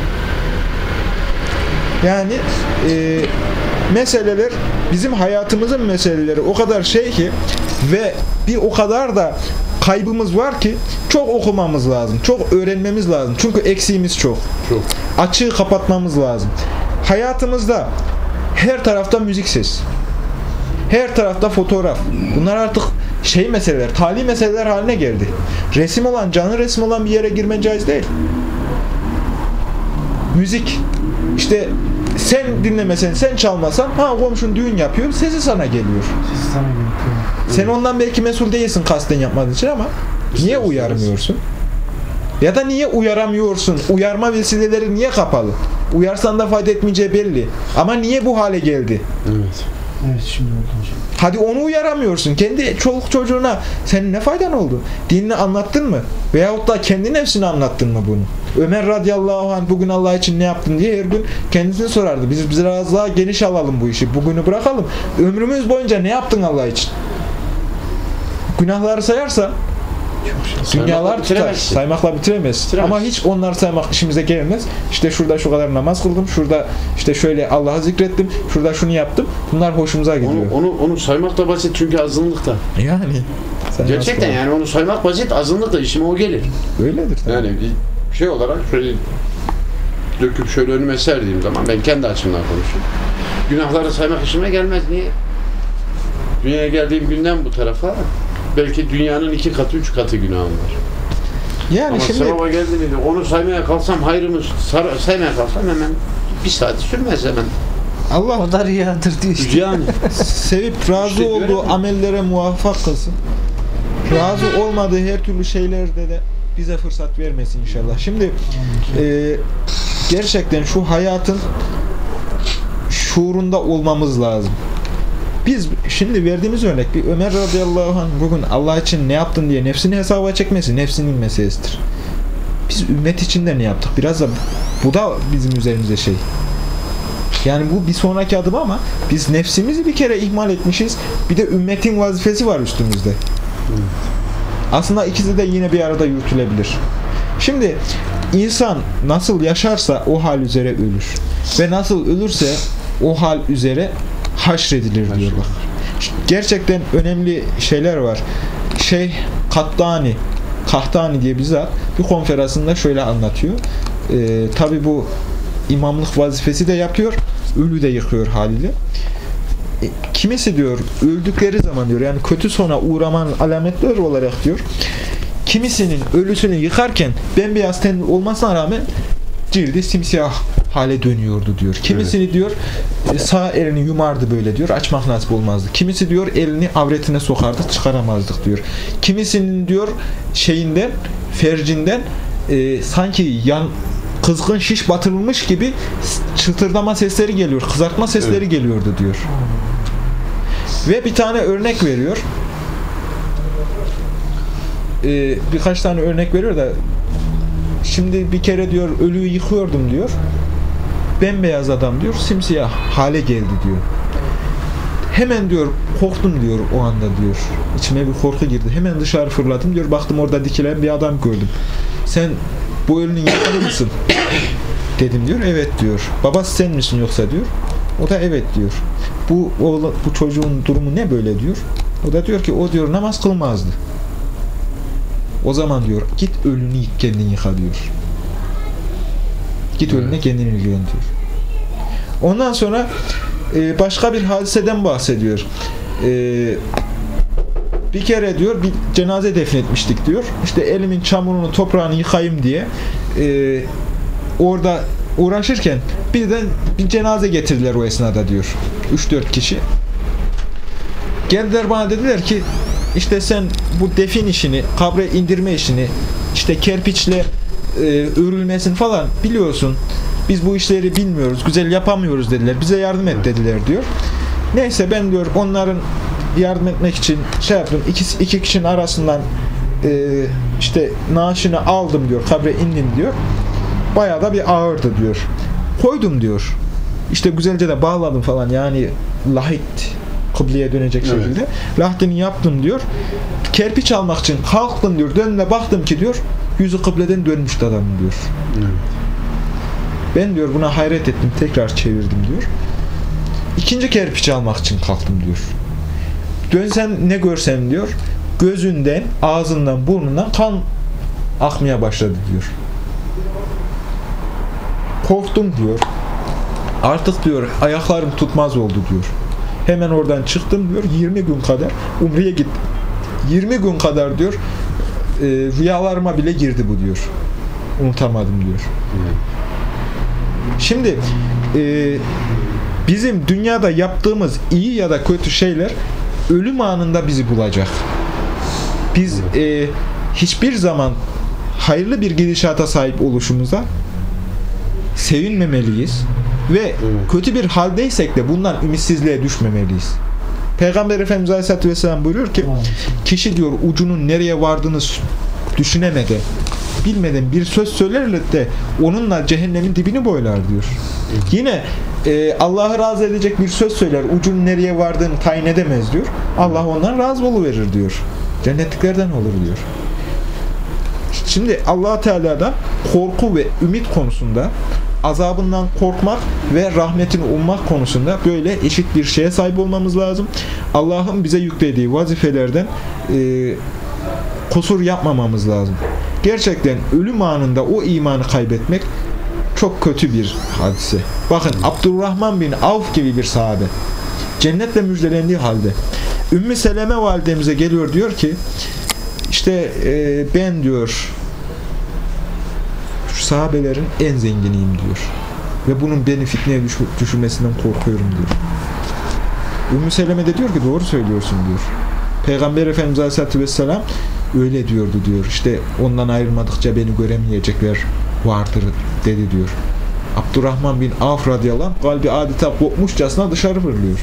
Yani e, meseleler bizim hayatımızın meseleleri o kadar şey ki ve bir o kadar da kaybımız var ki çok okumamız lazım. Çok öğrenmemiz lazım. Çünkü eksiğimiz çok. Çok. Açığı kapatmamız lazım. Hayatımızda her tarafta müzik sesi. Her tarafta fotoğraf. Bunlar artık şey meseleler, tali meseleler haline geldi. Resim olan, canlı resim olan bir yere girmen caiz değil. Müzik. İşte sen dinlemesen, sen çalmasan, ha komşun düğün yapıyor, sesi sana geliyor. Siz sana gerekiyor. Sen ondan belki mesul değilsin kasten yapmadığın için ama niye uyarmıyorsun? Ya da niye uyaramıyorsun? Uyarma vesileleri niye kapalı? Uyarsan da fayda etmeyeceği belli. Ama niye bu hale geldi? Evet. Evet şimdi oldu hocam. Hadi onu uyaramıyorsun. Kendi çoluk çocuğuna senin ne faydan oldu? Dinini anlattın mı? Veyahut da kendi nefsini anlattın mı bunu? Ömer radıyallahu anh bugün Allah için ne yaptın diye her gün kendisini sorardı. Biz biraz daha geniş alalım bu işi. Bugünü bırakalım. Ömrümüz boyunca ne yaptın Allah için? Günahları sayarsa dünyalar tutar. Saymakla bitiremez. Bitiremez. Ama hiç onları saymak işimize gelmez. İşte şurada şu kadar namaz kıldım. Şurada işte şöyle Allah'ı zikrettim. Şurada şunu yaptım. Bunlar hoşumuza gidiyor. Onu, onu, onu saymak da basit çünkü azınlıkta. Yani. Gerçekten yani onu saymak basit, azınlık da işime o gelir. Öyledir. tabii. Yani bir şey olarak şöyle döküp şöyle önüme serdiğim zaman ben kendi açımdan konuşuyorum. Günahları saymak işime gelmez. Niye? Dünyaya geldiğim günden bu tarafa belki dünyanın iki katı, üç katı günahım var. Yani Ama şimdi sevaba geldi miydi? Onu saymaya kalksam hayrımı saymaya kalksam hemen bir saat sürmez hemen. Allah O da riyadır diyor işte. Yani. sevip razı İşte olduğu amellere muvaffak kılsın. Razı olmadığı her türlü şeylerde de bize fırsat vermesin inşallah. Şimdi e, gerçekten şu hayatın şuurunda olmamız lazım. Biz şimdi verdiğimiz örnek bir Ömer radıyallahu anh bugün Allah için ne yaptın diye nefsini hesaba çekmesi nefsinin meselesidir. Biz ümmet için de ne yaptık? Biraz da bu da bizim üzerimize şey. Yani bu bir sonraki adım ama biz nefsimizi bir kere ihmal etmişiz. Bir de ümmetin vazifesi var üstümüzde. Aslında ikisi de yine bir arada yürütülebilir. Şimdi insan nasıl yaşarsa o hal üzere ölür. Ve nasıl ölürse o hal üzere haşredilir diyorlar. Gerçekten önemli şeyler var. Şey Kattani, Kahtani diye bir zat bir konferansında şöyle anlatıyor. Ee, Tabi bu imamlık vazifesi de yapıyor, ölü de yıkıyor haliyle. E, Kimisi diyor öldükleri zaman diyor yani kötü sona uğramanın alametleri olarak diyor. Kimisinin ölüsünü yıkarken bembeyaz ten olmasına rağmen cildi simsiyah hale dönüyordu diyor. Kimisini diyor e, sağ elini yumardı böyle diyor. Açmak nasip olmazdı. Kimisi diyor elini avretine sokardı çıkaramazdık diyor. Kimisinin diyor şeyinden fercinden e, sanki yan kızgın şiş batırılmış gibi çıtırdama sesleri geliyor. Kızartma sesleri Evet. geliyordu diyor. Ve bir tane örnek veriyor. Ee, birkaç tane örnek veriyor da şimdi bir kere diyor ölüyü yıkıyordum diyor. Bembeyaz adam diyor simsiyah hale geldi diyor. Hemen diyor korktum diyor o anda diyor. İçime bir korku girdi. Hemen dışarı fırladım diyor. Baktım orada dikilen bir adam gördüm. Sen bu ölünün yakını mısın? Dedim diyor. Evet diyor. Babası sen misin yoksa diyor. O da evet diyor. Bu oğlan, bu çocuğun durumu ne böyle diyor. O da diyor ki o diyor namaz kılmazdı. O zaman diyor git ölünü kendin yıka diyor. Git ölüne kendin ilgilen diyor. Ondan sonra e, başka bir hadiseden bahsediyor. E, bir kere diyor bir cenaze defnetmiştik diyor. İşte elimin çamurunu toprağını yıkayayım diye e, orada uğraşırken birden bir cenaze getirdiler o esnada diyor. 3-4 kişi. Geldiler bana dediler ki işte sen bu defin işini, kabre indirme işini, işte kerpiçle e, örülmesini falan biliyorsun. Biz bu işleri bilmiyoruz, güzel yapamıyoruz dediler. Bize yardım et dediler diyor. Neyse ben diyor onların yardım etmek için şey yaptım. İki, iki kişinin arasından e, işte naaşını aldım diyor. Kabre indim diyor. Bayağı da bir ağırdı diyor. Koydum diyor. İşte güzelce de bağladım falan yani lahit kıbleye dönecek Evet. şekilde. Lahdini yaptım diyor. Kerpiç almak için kalktım diyor. Dönme baktım ki diyor yüzü kıbleden dönmüştü adam diyor. Ben diyor buna hayret ettim. Tekrar çevirdim diyor. ikinci kerpiçi almak için kalktım diyor. Dönsem ne görsem diyor. Gözünden, ağzından, burnundan kan akmaya başladı diyor. Korktum diyor. Artık diyor ayaklarım tutmaz oldu diyor. Hemen oradan çıktım diyor. 20 gün kadar Umre'ye gittim. 20 gün kadar diyor e, rüyalarıma bile girdi bu diyor. Unutamadım diyor. Şimdi e, bizim dünyada yaptığımız iyi ya da kötü şeyler ölüm anında bizi bulacak. Biz e, hiçbir zaman hayırlı bir gidişata sahip oluşumuza sevinmemeliyiz ve kötü bir haldeysek de bundan ümitsizliğe düşmemeliyiz. Peygamber Efendimiz Aleyhisselatü Vesselam buyuruyor ki kişi diyor ucunun nereye vardığını düşünemeden bilmeden bir söz söyler de onunla cehennemin dibini boylar diyor. Yine e, Allah'ı razı edecek bir söz söyler ucunun nereye vardığını tayin edemez diyor. Allah ondan razı verir diyor. Cennetliklerden olur diyor. Şimdi allah Teala'dan korku ve ümit konusunda azabından korkmak ve rahmetini ummak konusunda böyle eşit bir şeye sahip olmamız lazım. Allah'ın bize yüklediği vazifelerden e, kusur yapmamamız lazım. Gerçekten ölüm anında o imanı kaybetmek çok kötü bir hadise. Bakın Abdurrahman bin Avf gibi bir sahabe. Cennetle müjdelendiği halde. Ümmü Seleme validemize geliyor diyor ki işte e, ben diyor sahabelerin en zenginiyim diyor. Ve bunun beni fitneye düş düşürmesinden korkuyorum diyor. Ümmü Seleme de diyor ki doğru söylüyorsun diyor. Peygamber Efendimiz Aleyhisselatü Vesselam öyle diyordu diyor. İşte ondan ayrılmadıkça beni göremeyecekler vardır dedi diyor. Abdurrahman bin Avf radıyallahu anh kalbi adeta kopmuşçasına dışarı fırlıyor.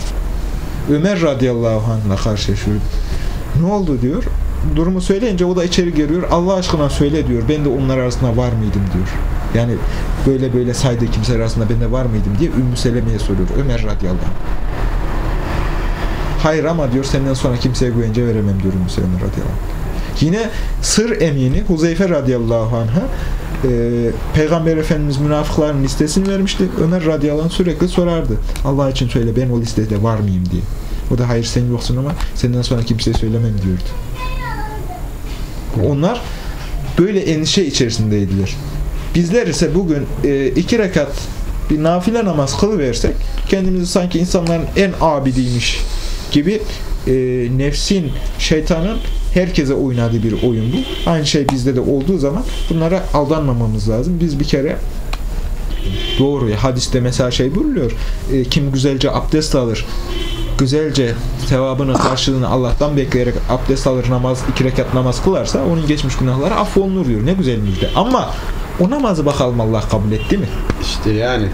Ömer radıyallahu anh'la karşılaşıyor. Ne oldu diyor. Durumu söyleyince o da içeri giriyor. Allah aşkına söyle diyor. Ben de onlar arasında var mıydım diyor. Yani böyle böyle saydığı kimseler arasında ben de var mıydım diye Ümmü Seleme'ye soruyor. Ömer radıyallahu. Hayır ama diyor senden sonra kimseye güvence veremem diyor Ümmü Seleme radıyallahu anh. Yine sır emini Huzeyfe radıyallahu anh'a e, Peygamber Efendimiz münafıkların listesini vermişti. Ömer radıyallahu anh sürekli sorardı. Allah için söyle ben o listede var mıyım diye. O da hayır sen yoksun ama senden sonra kimseye söylemem diyordu. Onlar böyle endişe içerisindeydiler. Bizler ise bugün e, iki rekat bir nafile namaz kılıversek kendimizi sanki insanların en abidiymiş gibi e, nefsin, şeytanın herkese oynadığı bir oyun bu. Aynı şey bizde de olduğu zaman bunlara aldanmamamız lazım. Biz bir kere doğru hadiste mesela şey buyuruyor. E, kim güzelce abdest alır, güzelce sevabını karşılığını Allah'tan bekleyerek abdest alır namaz, iki rekat namaz kılarsa onun geçmiş günahları affolunur diyor. Ne güzel müjde. Ama o namazı bakalım Allah kabul etti mi? İşte yani.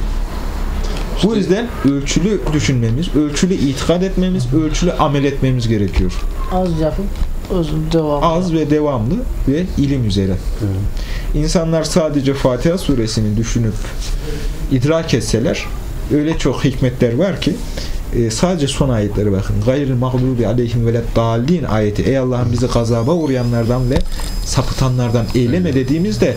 Bu yüzden ölçülü düşünmemiz, ölçülü itikad etmemiz, ölçülü amel etmemiz gerekiyor. Az yapıp özüm devam. Az ve devamlı ve ilim üzere. İnsanlar sadece Fatiha suresini düşünüp idrak etseler öyle çok hikmetler var ki e, sadece son ayetleri bakın. Gayrı mağdubi aleyhim velet dalin ayeti. Ey Allah'ım bizi gazaba uğrayanlardan ve sapıtanlardan eyleme dediğimizde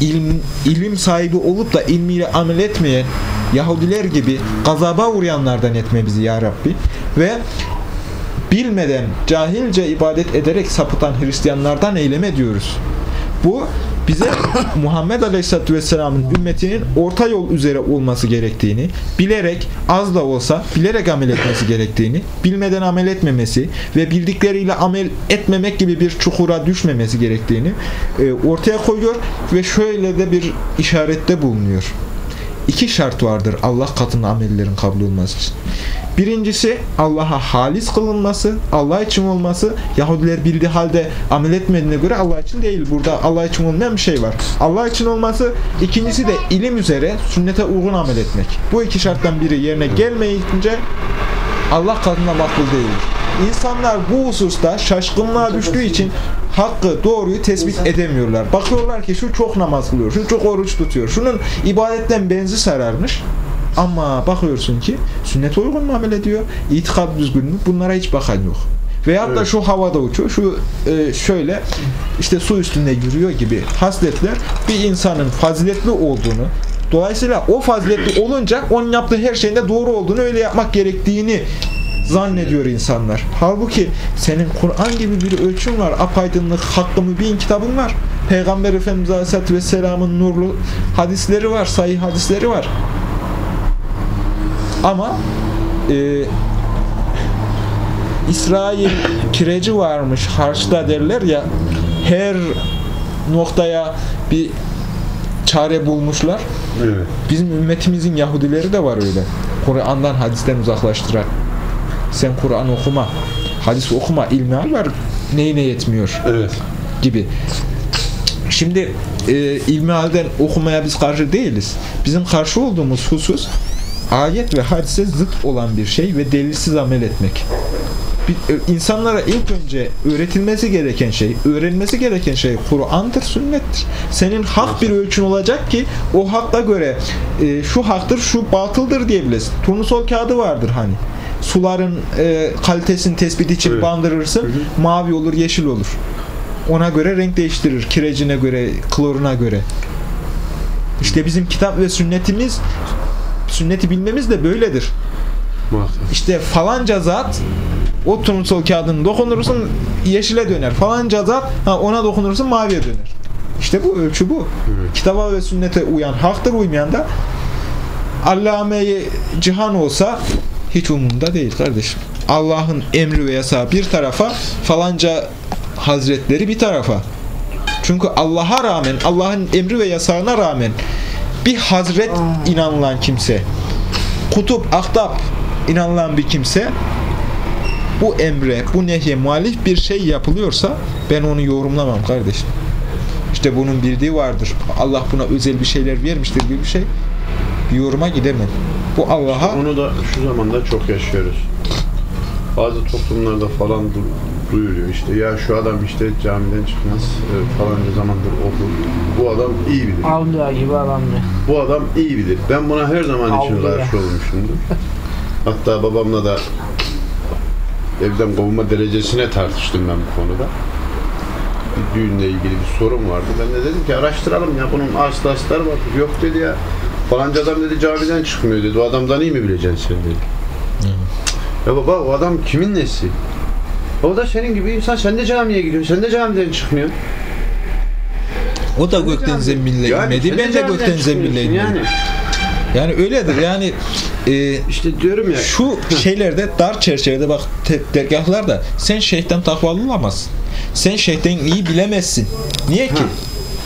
ilim, ilim sahibi olup da ilmiyle amel etmeyen Yahudiler gibi gazaba uğrayanlardan etme bizi ya Rabbi. Ve bilmeden, cahilce ibadet ederek sapıtan Hristiyanlardan eyleme diyoruz. Bu bize Muhammed Aleyhisselatü Vesselam'ın ümmetinin orta yol üzere olması gerektiğini, bilerek az da olsa bilerek amel etmesi gerektiğini, bilmeden amel etmemesi ve bildikleriyle amel etmemek gibi bir çukura düşmemesi gerektiğini e, ortaya koyuyor ve şöyle de bir işarette bulunuyor. İki şart vardır Allah katında amellerin kabul olması için. Birincisi Allah'a halis kılınması, Allah için olması. Yahudiler bildiği halde amel etmediğine göre Allah için değil. Burada Allah için olmayan bir şey var. Allah için olması. İkincisi de ilim üzere sünnete uygun amel etmek. Bu iki şarttan biri yerine gelmeyince Allah katında makbul değil. İnsanlar bu hususta şaşkınlığa düştüğü için hakkı, doğruyu tespit edemiyorlar. Bakıyorlar ki şu çok namaz kılıyor, şu çok oruç tutuyor, şunun ibadetten benzi sararmış. Ama bakıyorsun ki sünnete uygun mu amel ediyor, itikad düzgün mü bunlara hiç bakan yok. Veyahut da Evet. şu havada uçuyor, şu e, şöyle işte su üstünde yürüyor gibi hasletler bir insanın faziletli olduğunu, Dolayısıyla o faziletli olunca onun yaptığı her şeyin de doğru olduğunu, öyle yapmak gerektiğini zannediyor insanlar. Halbuki senin Kur'an gibi bir ölçün var. Apaydınlık, hakkı mübin kitabın var. Peygamber Efendimiz Aleyhisselatü Vesselam'ın nurlu hadisleri var, sahih hadisleri var. Ama e, İsrail kireci varmış harçta derler ya her noktaya bir çare bulmuşlar. Evet. Bizim ümmetimizin Yahudileri de var öyle. Kur'an'dan hadisten uzaklaştıran. Sen Kur'an okuma, hadis okuma, ilmihal var neyine yetmiyor Evet. gibi. Şimdi e, ilmihalden okumaya biz karşı değiliz. Bizim karşı olduğumuz husus ayet ve hadise zıt olan bir şey ve delilsiz amel etmek. Bir, e, insanlara ilk önce öğretilmesi gereken şey, öğrenmesi gereken şey Kur'an'dır, sünnettir. Senin hak bir ölçün olacak ki o hakla göre e, şu haktır, şu batıldır diyebilirsin. Turnusol kağıdı vardır hani. Suların e, kalitesini tespit için Evet. bandırırsın, mavi olur, yeşil olur. Ona göre renk değiştirir. Kirecine göre, kloruna göre. İşte bizim kitap ve sünnetimiz sünneti bilmemiz de böyledir. Muhakkak. İşte falanca zat o turnusol kağıdını dokunursun yeşile döner. Falanca zat ha, ona dokunursun maviye döner. İşte bu ölçü bu. Evet. Kitaba ve sünnete uyan haktır uymayan da Allame'yi cihan olsa hiç umurunda değil kardeşim. Allah'ın emri ve yasağı bir tarafa falanca hazretleri bir tarafa. Çünkü Allah'a rağmen, Allah'ın emri ve yasağına rağmen bir hazret inanılan kimse, kutup, ahtap inanılan bir kimse bu emre, bu nehye muhalif bir şey yapılıyorsa ben onu yorumlamam kardeşim. İşte bunun bildiği vardır. Allah buna özel bir şeyler vermiştir gibi bir şey. Bir yoruma gidemem. Bu Allah'a Onu da şu zamanda çok yaşıyoruz. Bazı toplumlarda falan duyuruyor işte ya şu adam işte camiden çıkmaz e, falanca zamandır okur. Bu adam iyi bilir. Avliya gibi adam ya. Bu adam iyi bilir. Ben buna her zaman için Avliya. karşı olmuşumdur. Hatta babamla da evden kovulma derecesine tartıştım ben bu konuda. Bir düğünle ilgili bir sorun vardı. Ben de dedim ki araştıralım ya bunun aslı asları var. Yok dedi ya. Falanca adam dedi camiden çıkmıyor dedi. O adamdan iyi mi bileceksin sen dedi. Ya baba o adam kimin nesi? O da senin gibi insan. Sen de camiye gidiyorsun. Sen de camiden çıkmıyorsun. o da gökten zembille Yani inmedi. Ben de gökten zembille inmedim. Yani Yani öyledir. Yani e, işte diyorum ya. şu şeylerde dar çerçevede bak dergahlarda sen şeyhten takvalı olamazsın. Sen şeyhten iyi bilemezsin. Niye ki?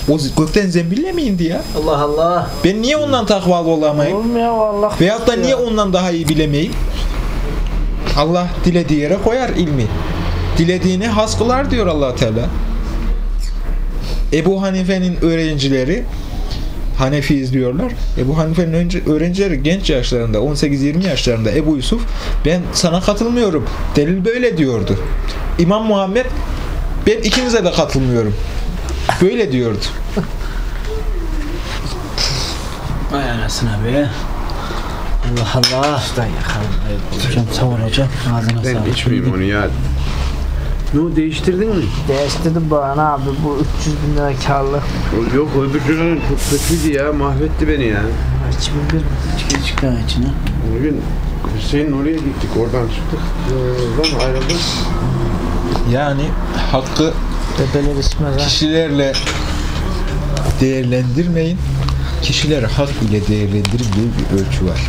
O z- gökten zembille mi indi ya? Allah Allah. Ben niye ondan takvalı olamayayım? Olmuyor Allah. Veyahut da ya. niye ondan daha iyi bilemeyim? Allah dilediği yere koyar ilmi. Dilediğini has kılar diyor allah Teala. Ebu Hanife'nin öğrencileri Hanefi izliyorlar. Ebu Hanife'nin önce, öğrencileri genç yaşlarında 18-20 yaşlarında Ebu Yusuf ben sana katılmıyorum. Delil böyle diyordu. İmam Muhammed ben ikinize de katılmıyorum. Böyle diyordu. Ay anasına be. Allah Allah. Hocam sağ ol hocam. Ağzına Ben sağlık. içmeyeyim onu ya. Ne o değiştirdin mi? Değiştirdim bana abi bu 300 bin lira karlı. O- Yok öbür çocuğun çok kötüydü ya. Mahvetti beni ya. Hiçbir bir İçki çıktı ha içine. Bugün Hüseyin oraya gittik. Oradan çıktık. Oradan ayrıldık. Yani hakkı bebeler içmez ha. kişilerle değerlendirmeyin. Kişileri hak ile değerlendirin diye bir ölçü var.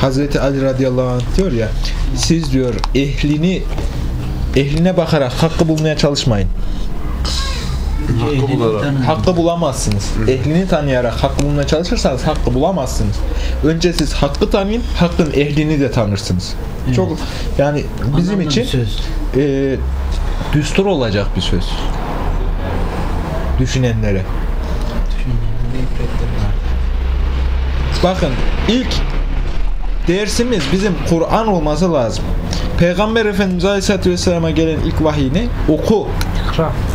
Hazreti Ali radıyallahu anh diyor ya siz diyor ehlini ehline bakarak hakkı bulmaya çalışmayın. Hakkı. Hakkı bulamazsınız. Ehlini tanıyarak hakkı bulmaya çalışırsanız hakkı bulamazsınız. Önce siz hakkı tanıyın, hakkın ehlini de tanırsınız. Çok yani bizim Anlamlı için söz. e, düstur olacak bir söz. Düşünenlere. Bakın ilk dersimiz bizim Kur'an olması lazım. Peygamber Efendimiz Aleyhisselatü Vesselam'a gelen ilk vahiy ne? Oku.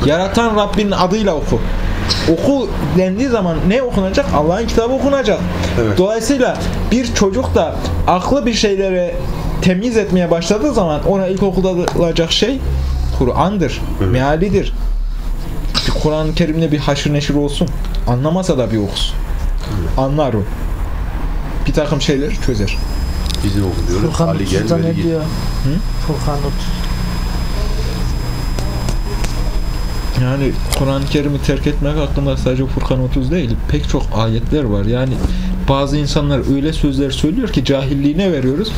Yaratan Rabbinin adıyla oku. Oku dendiği zaman ne okunacak? Allah'ın kitabı okunacak. Evet. Dolayısıyla bir çocuk da aklı bir şeylere temiz etmeye başladığı zaman ona ilk okulacak şey Kur'an'dır, Evet. mealidir. Bir Kur'an-ı Kerim'le bir haşır neşir olsun. Anlamasa da bir okusun. Anlar o. Bir takım şeyleri çözer. Biz ne okuyoruz? Furkan Ali gel ne git. diyor? Furkan Utuz. Yani Kur'an-ı Kerim'i terk etmek hakkında sadece Furkan 30 değil, pek çok ayetler var. Yani bazı insanlar öyle sözler söylüyor ki cahilliğine veriyoruz.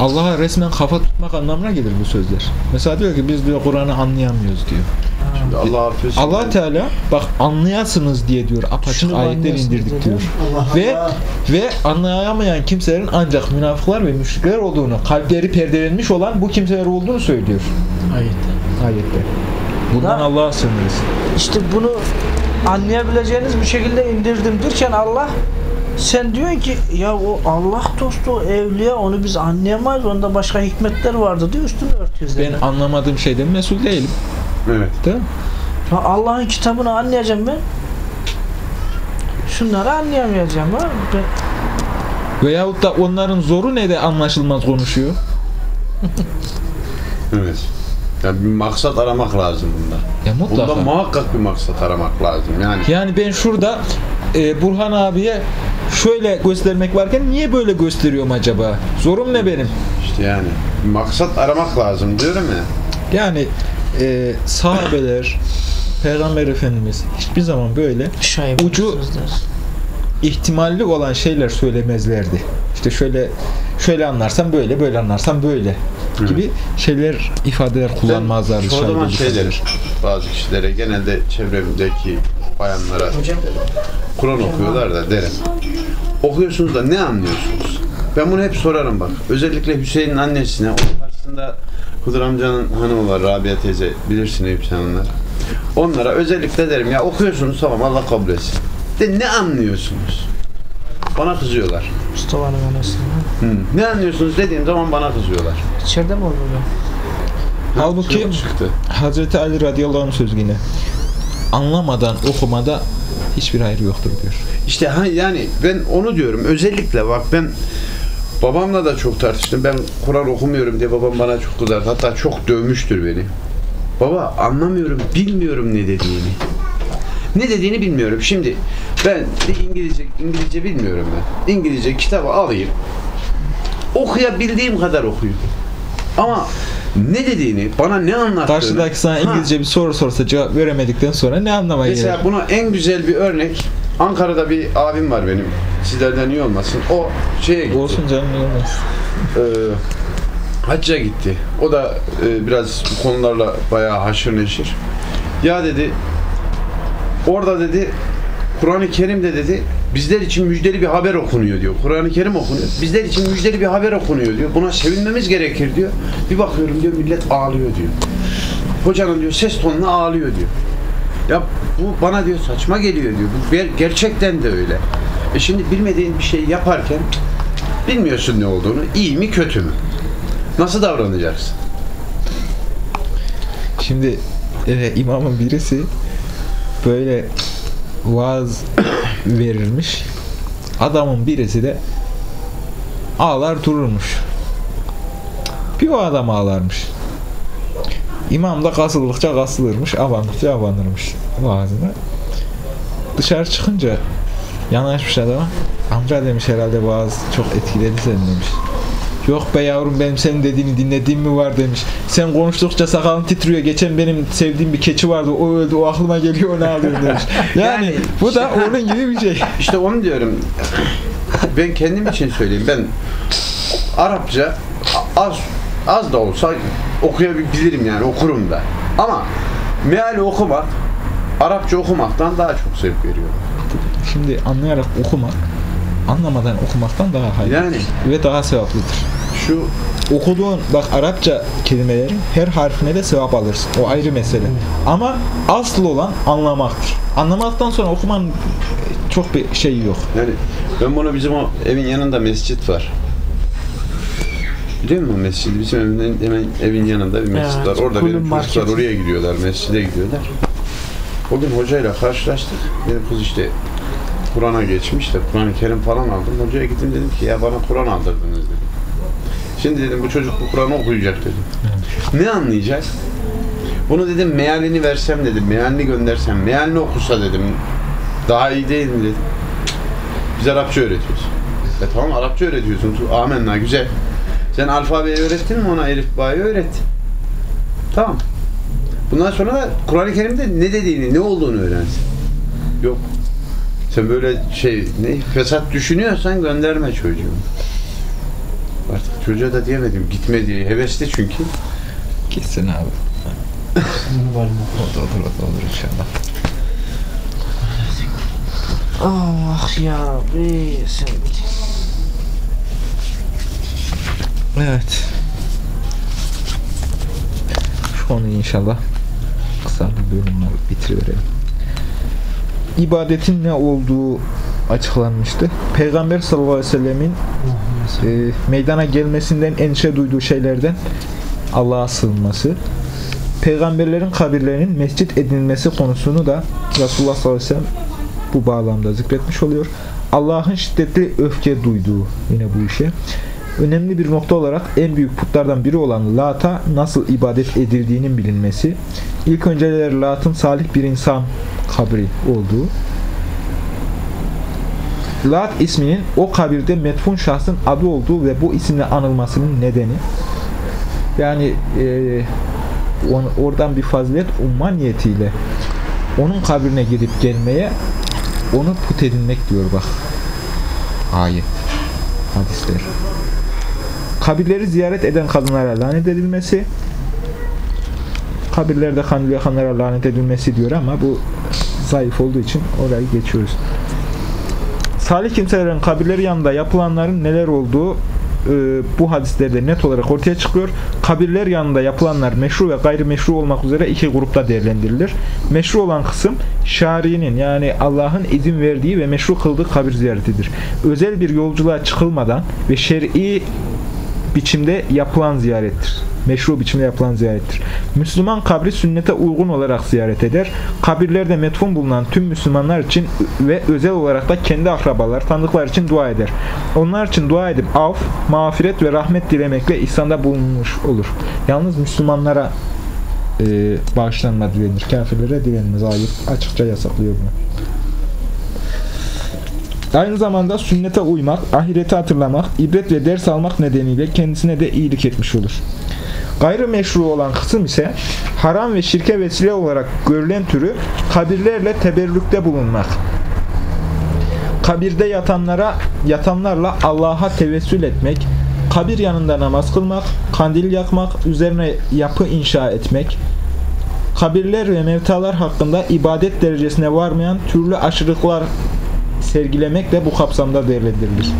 Allah'a resmen kafa tutmak anlamına gelir bu sözler. Mesela diyor ki biz diyor Kur'an'ı anlayamıyoruz diyor. Allah affetsin. Allah Teala bak anlayasınız diye diyor apaçık Şunu ayetler indirdik dedi. diyor. Ve ve anlayamayan kimselerin ancak münafıklar ve müşrikler olduğunu, kalpleri perdelenmiş olan bu kimseler olduğunu söylüyor Ayette. ayette. Bundan Allah'a sığınırız. İşte bunu anlayabileceğiniz bir şekilde indirdim derken Allah sen diyorsun ki ya o Allah dostu, evliya onu biz anlayamayız. Onda başka hikmetler vardı diyor üstünü örtüyoruz. Ben yani. anlamadığım şeyden mesul değilim. Evet. Değil mi? Allah'ın kitabını anlayacağım ben. Şunları anlayamayacağım ha. Ben, Veyahut da onların zoru ne de anlaşılmaz konuşuyor. Evet. Yani bir maksat aramak lazım bunda. Ya mutlaka. Bunda muhakkak bir maksat aramak lazım. Yani Yani ben şurada e, Burhan abiye şöyle göstermek varken niye böyle gösteriyorum acaba? Zorum ne benim? işte yani maksat aramak lazım diyorum ya. Yani e, sahabeler, Peygamber Efendimiz hiçbir zaman böyle Ucu- sözler. ihtimalli olan şeyler söylemezlerdi. İşte şöyle şöyle anlarsam böyle, böyle anlarsam böyle gibi şeyler ifadeler kullanmazlardı. Ben çoğu zaman şey derim bazı kişilere genelde çevremdeki bayanlara Kur'an okuyorlar da derim. Okuyorsunuz da ne anlıyorsunuz? Ben bunu hep sorarım bak. Özellikle Hüseyin'in annesine. Onun karşısında Hıdır amcanın hanımı var Rabia teyze. Bilirsin Eyüp onları. Onlara özellikle derim ya okuyorsunuz tamam Allah kabul etsin. De ne anlıyorsunuz? Bana kızıyorlar. Mustafa'nın anasını. Hı. Ne anlıyorsunuz dediğim zaman bana kızıyorlar. İçeride mi oldu bu? Halbuki. Hazreti Ali radıyallahu anh sözü yine anlamadan okumada hiçbir hayır yoktur diyor. İşte ha, yani ben onu diyorum. Özellikle bak ben babamla da çok tartıştım. Ben Kur'an okumuyorum diye babam bana çok kızar. Hatta çok dövmüştür beni. Baba anlamıyorum, bilmiyorum ne dediğini. Ne dediğini bilmiyorum. Şimdi ben bir İngilizce İngilizce bilmiyorum ben. İngilizce kitabı alayım. Okuyabildiğim kadar okuyayım. Ama ne dediğini, bana ne anlattığını... Karşıdaki sana Ha. İngilizce bir soru sorsa cevap veremedikten sonra ne anlamaya Mesela gelir? buna en güzel bir örnek Ankara'da bir abim var benim. Sizlerden iyi olmasın. O şeye gitti. Olsun canım olmaz. Ee, hacca gitti. O da e, biraz bu konularla bayağı haşır neşir. Ya dedi orada dedi Kur'an-ı Kerim'de dedi bizler için müjdeli bir haber okunuyor diyor. Kur'an-ı Kerim okunuyor. Bizler için müjdeli bir haber okunuyor diyor. Buna sevinmemiz gerekir diyor. Bir bakıyorum diyor millet ağlıyor diyor. Hocanın diyor ses tonuna ağlıyor diyor. Ya bu bana diyor saçma geliyor diyor. Bu ger- gerçekten de öyle. E şimdi bilmediğin bir şey yaparken bilmiyorsun ne olduğunu. iyi mi kötü mü? Nasıl davranacaksın? Şimdi e, imamın birisi böyle vaaz verirmiş. Adamın birisi de ağlar dururmuş. Bir o adam ağlarmış. İmam da kasıldıkça kasılırmış, abandıkça abanırmış vaazına. Dışarı çıkınca yanaşmış adama. Amca demiş herhalde vaaz çok etkiledi seni demiş. Yok be yavrum benim senin dediğini dinlediğim mi var demiş. Sen konuştukça sakalın titriyor. Geçen benim sevdiğim bir keçi vardı. O öldü. O aklıma geliyor. Ne alıyorum demiş. Yani, Yani- bu da onun gibi bir şey. İşte onu diyorum. Ben kendim için söyleyeyim. Ben Arapça az az da olsa okuyabilirim yani okurum da. Ama meali okumak Arapça okumaktan daha çok zevk veriyor. Şimdi anlayarak okumak anlamadan okumaktan daha hayırlı Yani ve daha sevaplıdır. şu Okuduğun bak Arapça kelimelerin her harfine de sevap alırsın. O ayrı mesele. Ama asıl olan anlamaktır. Anlamaktan sonra okumanın çok bir şeyi yok. yani ben bunu bizim o evin yanında mescit var. Biliyor musun mescidi? Bizim evin hemen evin yanında bir mescit Evet, var. Orada benim çocuklar oraya gidiyorlar, mescide gidiyorlar. O gün hocayla karşılaştık. Benim kız işte Kur'an'a geçmiş de Kur'an-ı Kerim falan aldım. Hocaya gittim dedim ki ya bana Kur'an aldırdınız dedim. Şimdi dedim bu çocuk bu Kur'an'ı okuyacak dedim. Ne anlayacak? Bunu dedim mealini versem dedim, mealini göndersem, mealini okusa dedim. Daha iyi değil mi dedim. Biz Arapça öğretiyoruz. E tamam Arapça öğretiyorsun. Amenna güzel. Sen alfabeyi öğrettin mi ona Elif Ba'yı öğrettin. Tamam. Bundan sonra da Kur'an-ı Kerim'de ne dediğini, ne olduğunu öğrensin. Yok. Sen böyle şey, ne fesat düşünüyorsan gönderme çocuğu. Artık çocuğa da diyemedim gitme diye. Hevesli çünkü. Gitsin abi. Var mı? O da olur, o da olur inşallah. Ah ya Rabbi sen Evet. Şu konuyu inşallah kısa bir bölümle bitiriverelim. İbadetin ne olduğu açıklanmıştı. Peygamber sallallahu aleyhi ve sellemin e, meydana gelmesinden endişe duyduğu şeylerden Allah'a sığınması, peygamberlerin kabirlerinin mescit edilmesi konusunu da Resulullah sallallahu aleyhi ve sellem bu bağlamda zikretmiş oluyor. Allah'ın şiddetli öfke duyduğu yine bu işe. Önemli bir nokta olarak en büyük putlardan biri olan Lat'a nasıl ibadet edildiğinin bilinmesi, ilk önceler Lat'ın salih bir insan kabri olduğu, Lat isminin o kabirde metfun şahsın adı olduğu ve bu isimle anılmasının nedeni, yani e, on- oradan bir fazilet umma niyetiyle onun kabrine gidip gelmeye onu put edinmek diyor bak. Ayet. Hadisler. Kabirleri ziyaret eden kadınlara lanet edilmesi kabirlerde kandil yakanlara lanet edilmesi diyor ama bu zayıf olduğu için orayı geçiyoruz. Salih kimselerin kabirleri yanında yapılanların neler olduğu e, bu hadislerde net olarak ortaya çıkıyor. Kabirler yanında yapılanlar meşru ve gayrimeşru olmak üzere iki grupta değerlendirilir. Meşru olan kısım şari'nin yani Allah'ın izin verdiği ve meşru kıldığı kabir ziyaretidir. Özel bir yolculuğa çıkılmadan ve şer'i biçimde yapılan ziyarettir. Meşru biçimde yapılan ziyarettir. Müslüman kabri sünnete uygun olarak ziyaret eder. Kabirlerde metfun bulunan tüm Müslümanlar için ve özel olarak da kendi akrabalar, tanıdıklar için dua eder. Onlar için dua edip af, mağfiret ve rahmet dilemekle ihsanda bulunmuş olur. Yalnız Müslümanlara e, bağışlanma dilenir. Kafirlere dilenmez. Ayet açıkça yasaklıyor bunu. Aynı zamanda sünnete uymak, ahireti hatırlamak, ibret ve ders almak nedeniyle kendisine de iyilik etmiş olur. Gayrimeşru olan kısım ise haram ve şirke vesile olarak görülen türü kabirlerle teberrükte bulunmak. Kabirde yatanlara yatanlarla Allah'a tevessül etmek, kabir yanında namaz kılmak, kandil yakmak, üzerine yapı inşa etmek, kabirler ve mevtalar hakkında ibadet derecesine varmayan türlü aşırılıklar sergilemek de bu kapsamda değerlendirilir.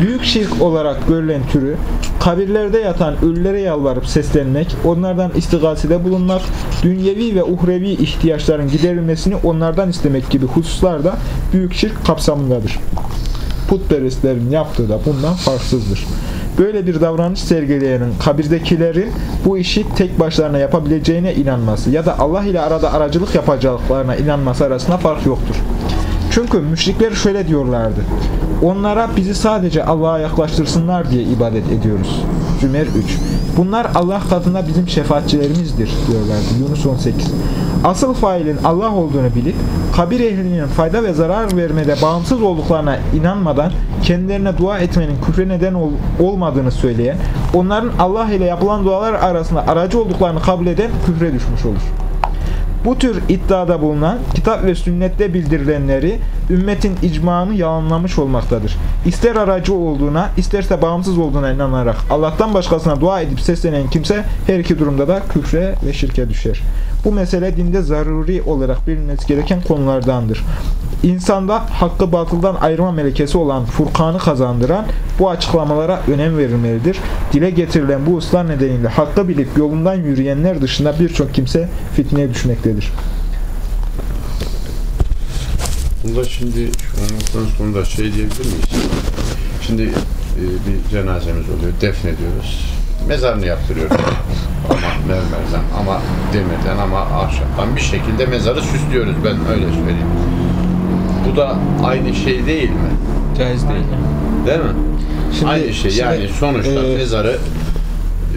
Büyük şirk olarak görülen türü, kabirlerde yatan ölülere yalvarıp seslenmek, onlardan istigasede bulunmak, dünyevi ve uhrevi ihtiyaçların giderilmesini onlardan istemek gibi hususlarda büyük şirk kapsamındadır. Putperestlerin yaptığı da bundan farksızdır. Böyle bir davranış sergileyenin kabirdekilerin bu işi tek başlarına yapabileceğine inanması ya da Allah ile arada aracılık yapacaklarına inanması arasında fark yoktur. Çünkü müşrikler şöyle diyorlardı. Onlara bizi sadece Allah'a yaklaştırsınlar diye ibadet ediyoruz. Zümer 3. Bunlar Allah katında bizim şefaatçilerimizdir diyorlardı. Yunus 18. Asıl failin Allah olduğunu bilip kabir ehlinin fayda ve zarar vermede bağımsız olduklarına inanmadan kendilerine dua etmenin küfre neden ol- olmadığını söyleyen, onların Allah ile yapılan dualar arasında aracı olduklarını kabul eden küfre düşmüş olur. Bu tür iddiada bulunan kitap ve sünnette bildirilenleri ümmetin icmanı yalanlamış olmaktadır. İster aracı olduğuna, isterse bağımsız olduğuna inanarak Allah'tan başkasına dua edip seslenen kimse her iki durumda da küfre ve şirke düşer. Bu mesele dinde zaruri olarak bilinmesi gereken konulardandır. İnsanda hakkı batıldan ayırma melekesi olan Furkan'ı kazandıran bu açıklamalara önem verilmelidir. Dile getirilen bu ısrar nedeniyle hakkı bilip yolundan yürüyenler dışında birçok kimse fitneye düşmektedir. Bunda şimdi şu an konuda şey diyebilir miyiz? Şimdi e, bir cenazemiz oluyor, defnediyoruz. Mezarını yaptırıyoruz. ama mermerden, ama demirden, ama ahşaptan bir şekilde mezarı süslüyoruz. Ben öyle söyleyeyim. Bu da aynı şey değil mi? Caiz değil. Değil mi? Şimdi- aynı şey. şimdi, yani sonuçta e, mezarı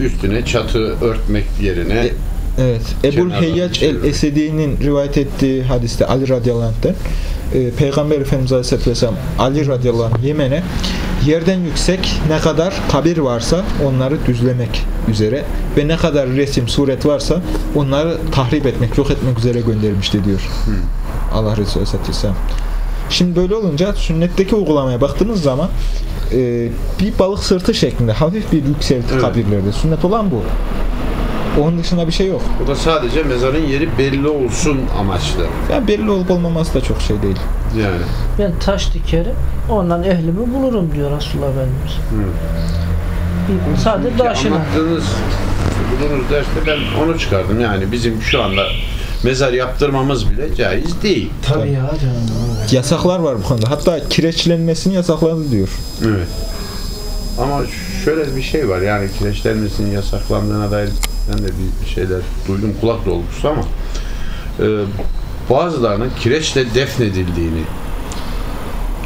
üstüne çatı örtmek yerine E, Evet. Ebul Heyyac şey el-Esedi'nin rivayet ettiği hadiste Ali radıyallahu e, Peygamber Efendimiz Aleyhisselatü Vesselam Ali radıyallahu anh Yemen'e yerden yüksek ne kadar kabir varsa onları düzlemek üzere ve ne kadar resim, suret varsa onları tahrip etmek, yok etmek üzere göndermişti diyor. Allah Resulü Aleyhisselatü Vesselam. Şimdi böyle olunca sünnetteki uygulamaya baktığınız zaman e, bir balık sırtı şeklinde hafif bir yükselti Evet. kabirlerde. Sünnet olan bu. Onun dışında bir şey yok. Bu da sadece mezarın yeri belli olsun amaçlı. Yani belli olup olmaması da çok şey değil. Yani. Ben taş dikerim, ondan ehlimi bulurum diyor Resulullah Efendimiz. Bir, sadece taşına. Anlattığınız bulunuz derste ben onu çıkardım. Yani bizim şu anda mezar yaptırmamız bile caiz değil. Tabii ya canım. Yasaklar var bu konuda. Hatta kireçlenmesini yasakladı diyor. Evet. Ama şöyle bir şey var yani kireçlenmesinin yasaklandığına dair ben de bir şeyler duydum kulak dolgusu ama e, bazılarının kireçle defnedildiğini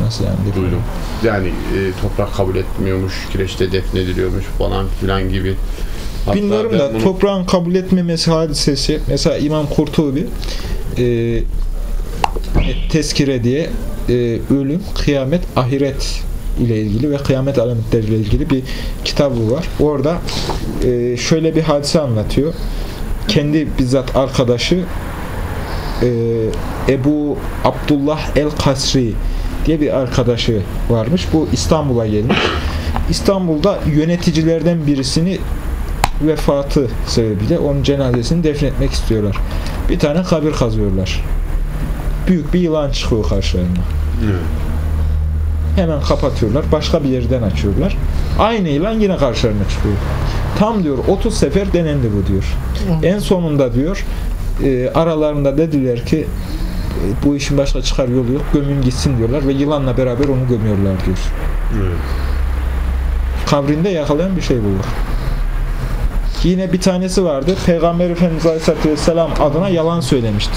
Nasıl yani? duydum. Yani e, toprak kabul etmiyormuş, kireçte defnediliyormuş falan filan gibi. Hatta Bilmiyorum da bunu- toprağın kabul etmemesi hadisesi mesela İmam Kurtubi e, tezkire diye e, ölüm, kıyamet, ahiret ile ilgili ve kıyamet alametleriyle ilgili bir kitabı var. Orada e, şöyle bir hadise anlatıyor. Kendi bizzat arkadaşı e, Ebu Abdullah el-Kasri diye bir arkadaşı varmış. Bu İstanbul'a gelmiş. İstanbul'da yöneticilerden birisini vefatı sebebiyle onun cenazesini defnetmek istiyorlar. Bir tane kabir kazıyorlar. Büyük bir yılan çıkıyor karşılarına. Evet. Hemen kapatıyorlar. Başka bir yerden açıyorlar. Aynı yılan yine karşılarına çıkıyor. Tam diyor 30 sefer denendi bu diyor. En sonunda diyor e, aralarında dediler ki e, bu işin başka çıkar yolu yok. Gömün gitsin diyorlar ve yılanla beraber onu gömüyorlar diyor. Evet. Kabrinde yakalayan bir şey bulur. Yine bir tanesi vardı. Peygamber Efendimiz Aleyhisselatü Vesselam adına yalan söylemişti.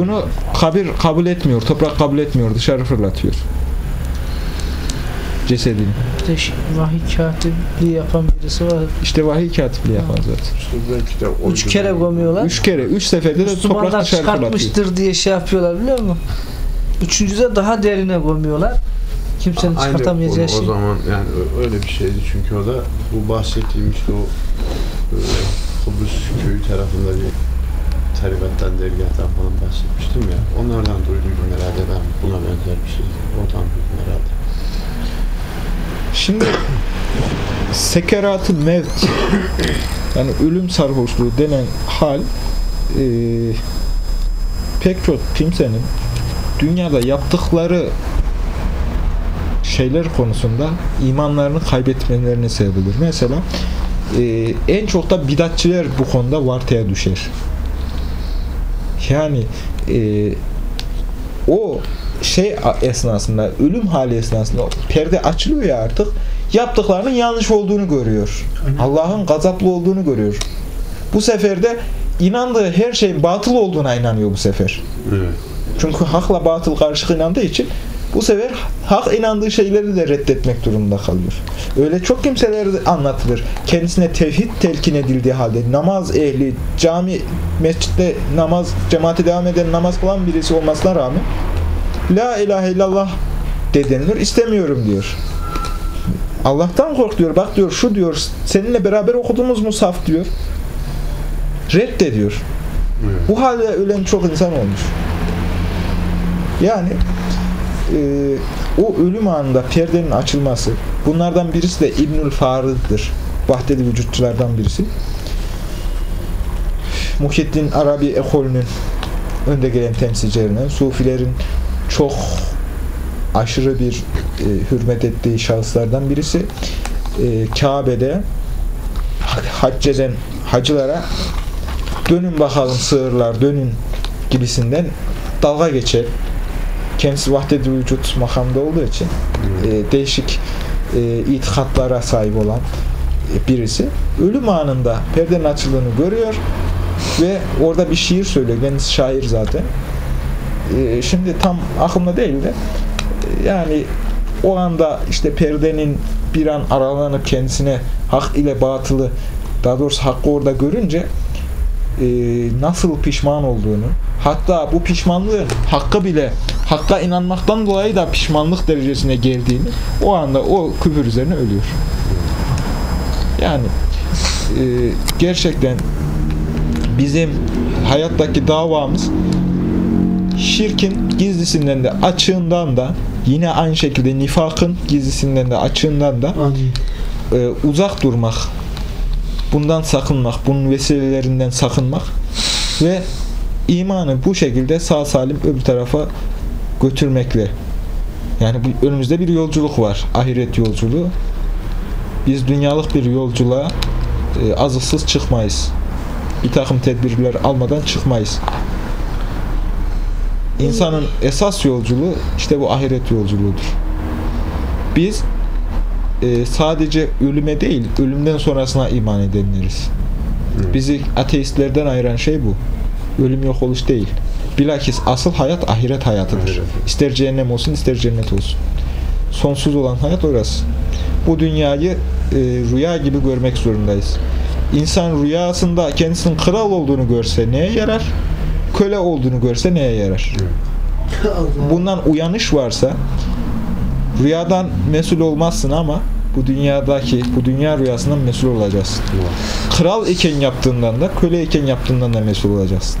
Bunu kabir kabul etmiyor, toprak kabul etmiyor, dışarı fırlatıyor. Cesedini. Şey, vahiy katipliği yapan birisi var. İşte vahiy katipliği yapan zaten. İşte Üç kere gömüyorlar. Üç kere, üç seferde de toprak dışarı fırlatıyor. çıkartmıştır diye şey yapıyorlar biliyor musun? Üçüncüde daha derine gömüyorlar. Kimsenin Aynı çıkartamayacağı o, şey. o zaman yani öyle bir şeydi çünkü o da bu bahsettiğim işte o e, Kıbrıs köyü tarafında bir tarikattan, dergahtan falan bahsetmiştim ya. Onlardan duyduydum herhalde ben buna benzer bir şey. Oradan duydum herhalde. Şimdi sekerat-ı mevt yani ölüm sarhoşluğu denen hal e, pek çok kimsenin dünyada yaptıkları şeyler konusunda imanlarını kaybetmelerine sebep olur. Mesela e, en çok da bidatçiler bu konuda vartaya düşer. Yani e, o şey esnasında, ölüm hali esnasında perde açılıyor ya artık yaptıklarının yanlış olduğunu görüyor. Allah'ın gazaplı olduğunu görüyor. Bu sefer de inandığı her şeyin batıl olduğuna inanıyor bu sefer. Evet. Çünkü hakla batıl karışık inandığı için bu sefer hak inandığı şeyleri de reddetmek durumunda kalıyor. Öyle çok kimseler anlatılır. Kendisine tevhid telkin edildiği halde namaz ehli, cami, mescitte namaz, cemaate devam eden namaz kılan birisi olmasına rağmen La ilahe illallah de denilir. istemiyorum diyor. Allah'tan kork diyor. Bak diyor şu diyor seninle beraber okuduğumuz musaf diyor. Reddediyor. Evet. Bu halde ölen çok insan olmuş. Yani o ölüm anında perdenin açılması bunlardan birisi de İbnül Farid'dir. Vahdedi vücutçulardan birisi. Muhyiddin Arabi ekolünün önde gelen temsilcilerinden Sufilerin çok aşırı bir e, hürmet ettiği şahıslardan birisi. E, Kabe'de hac eden hacılara dönün bakalım sığırlar dönün gibisinden dalga geçer. Kendisi vahdet vücut makamda olduğu için e, değişik e, itikatlara sahip olan e, birisi ölüm anında perdenin açıldığını görüyor ve orada bir şiir söylüyor. Kendisi şair zaten. E, şimdi tam aklımda değil de e, yani o anda işte perdenin bir an aralanıp kendisine hak ile batılı daha doğrusu hakkı orada görünce e, nasıl pişman olduğunu hatta bu pişmanlığın hakkı bile hakka inanmaktan dolayı da pişmanlık derecesine geldiğini o anda o küfür üzerine ölüyor. Yani e, gerçekten bizim hayattaki davamız şirkin gizlisinden de açığından da yine aynı şekilde nifakın gizlisinden de açığından da e, uzak durmak, bundan sakınmak, bunun vesilelerinden sakınmak ve imanı bu şekilde sağ salim öbür tarafa götürmekle. Yani bu, önümüzde bir yolculuk var. Ahiret yolculuğu. Biz dünyalık bir yolculuğa e, azıksız çıkmayız. Bir takım tedbirler almadan çıkmayız. İnsanın esas yolculuğu işte bu ahiret yolculuğudur. Biz e, sadece ölüme değil, ölümden sonrasına iman edenleriz. Bizi ateistlerden ayıran şey bu. Ölüm yok oluş değil. Bilakis asıl hayat ahiret hayatıdır. İster cehennem olsun, ister cennet olsun. Sonsuz olan hayat orası. Bu dünyayı e, rüya gibi görmek zorundayız. İnsan rüyasında kendisinin kral olduğunu görse neye yarar? Köle olduğunu görse neye yarar? Bundan uyanış varsa rüyadan mesul olmazsın ama bu dünyadaki, bu dünya rüyasından mesul olacaksın. Kral iken yaptığından da, köle iken yaptığından da mesul olacaksın.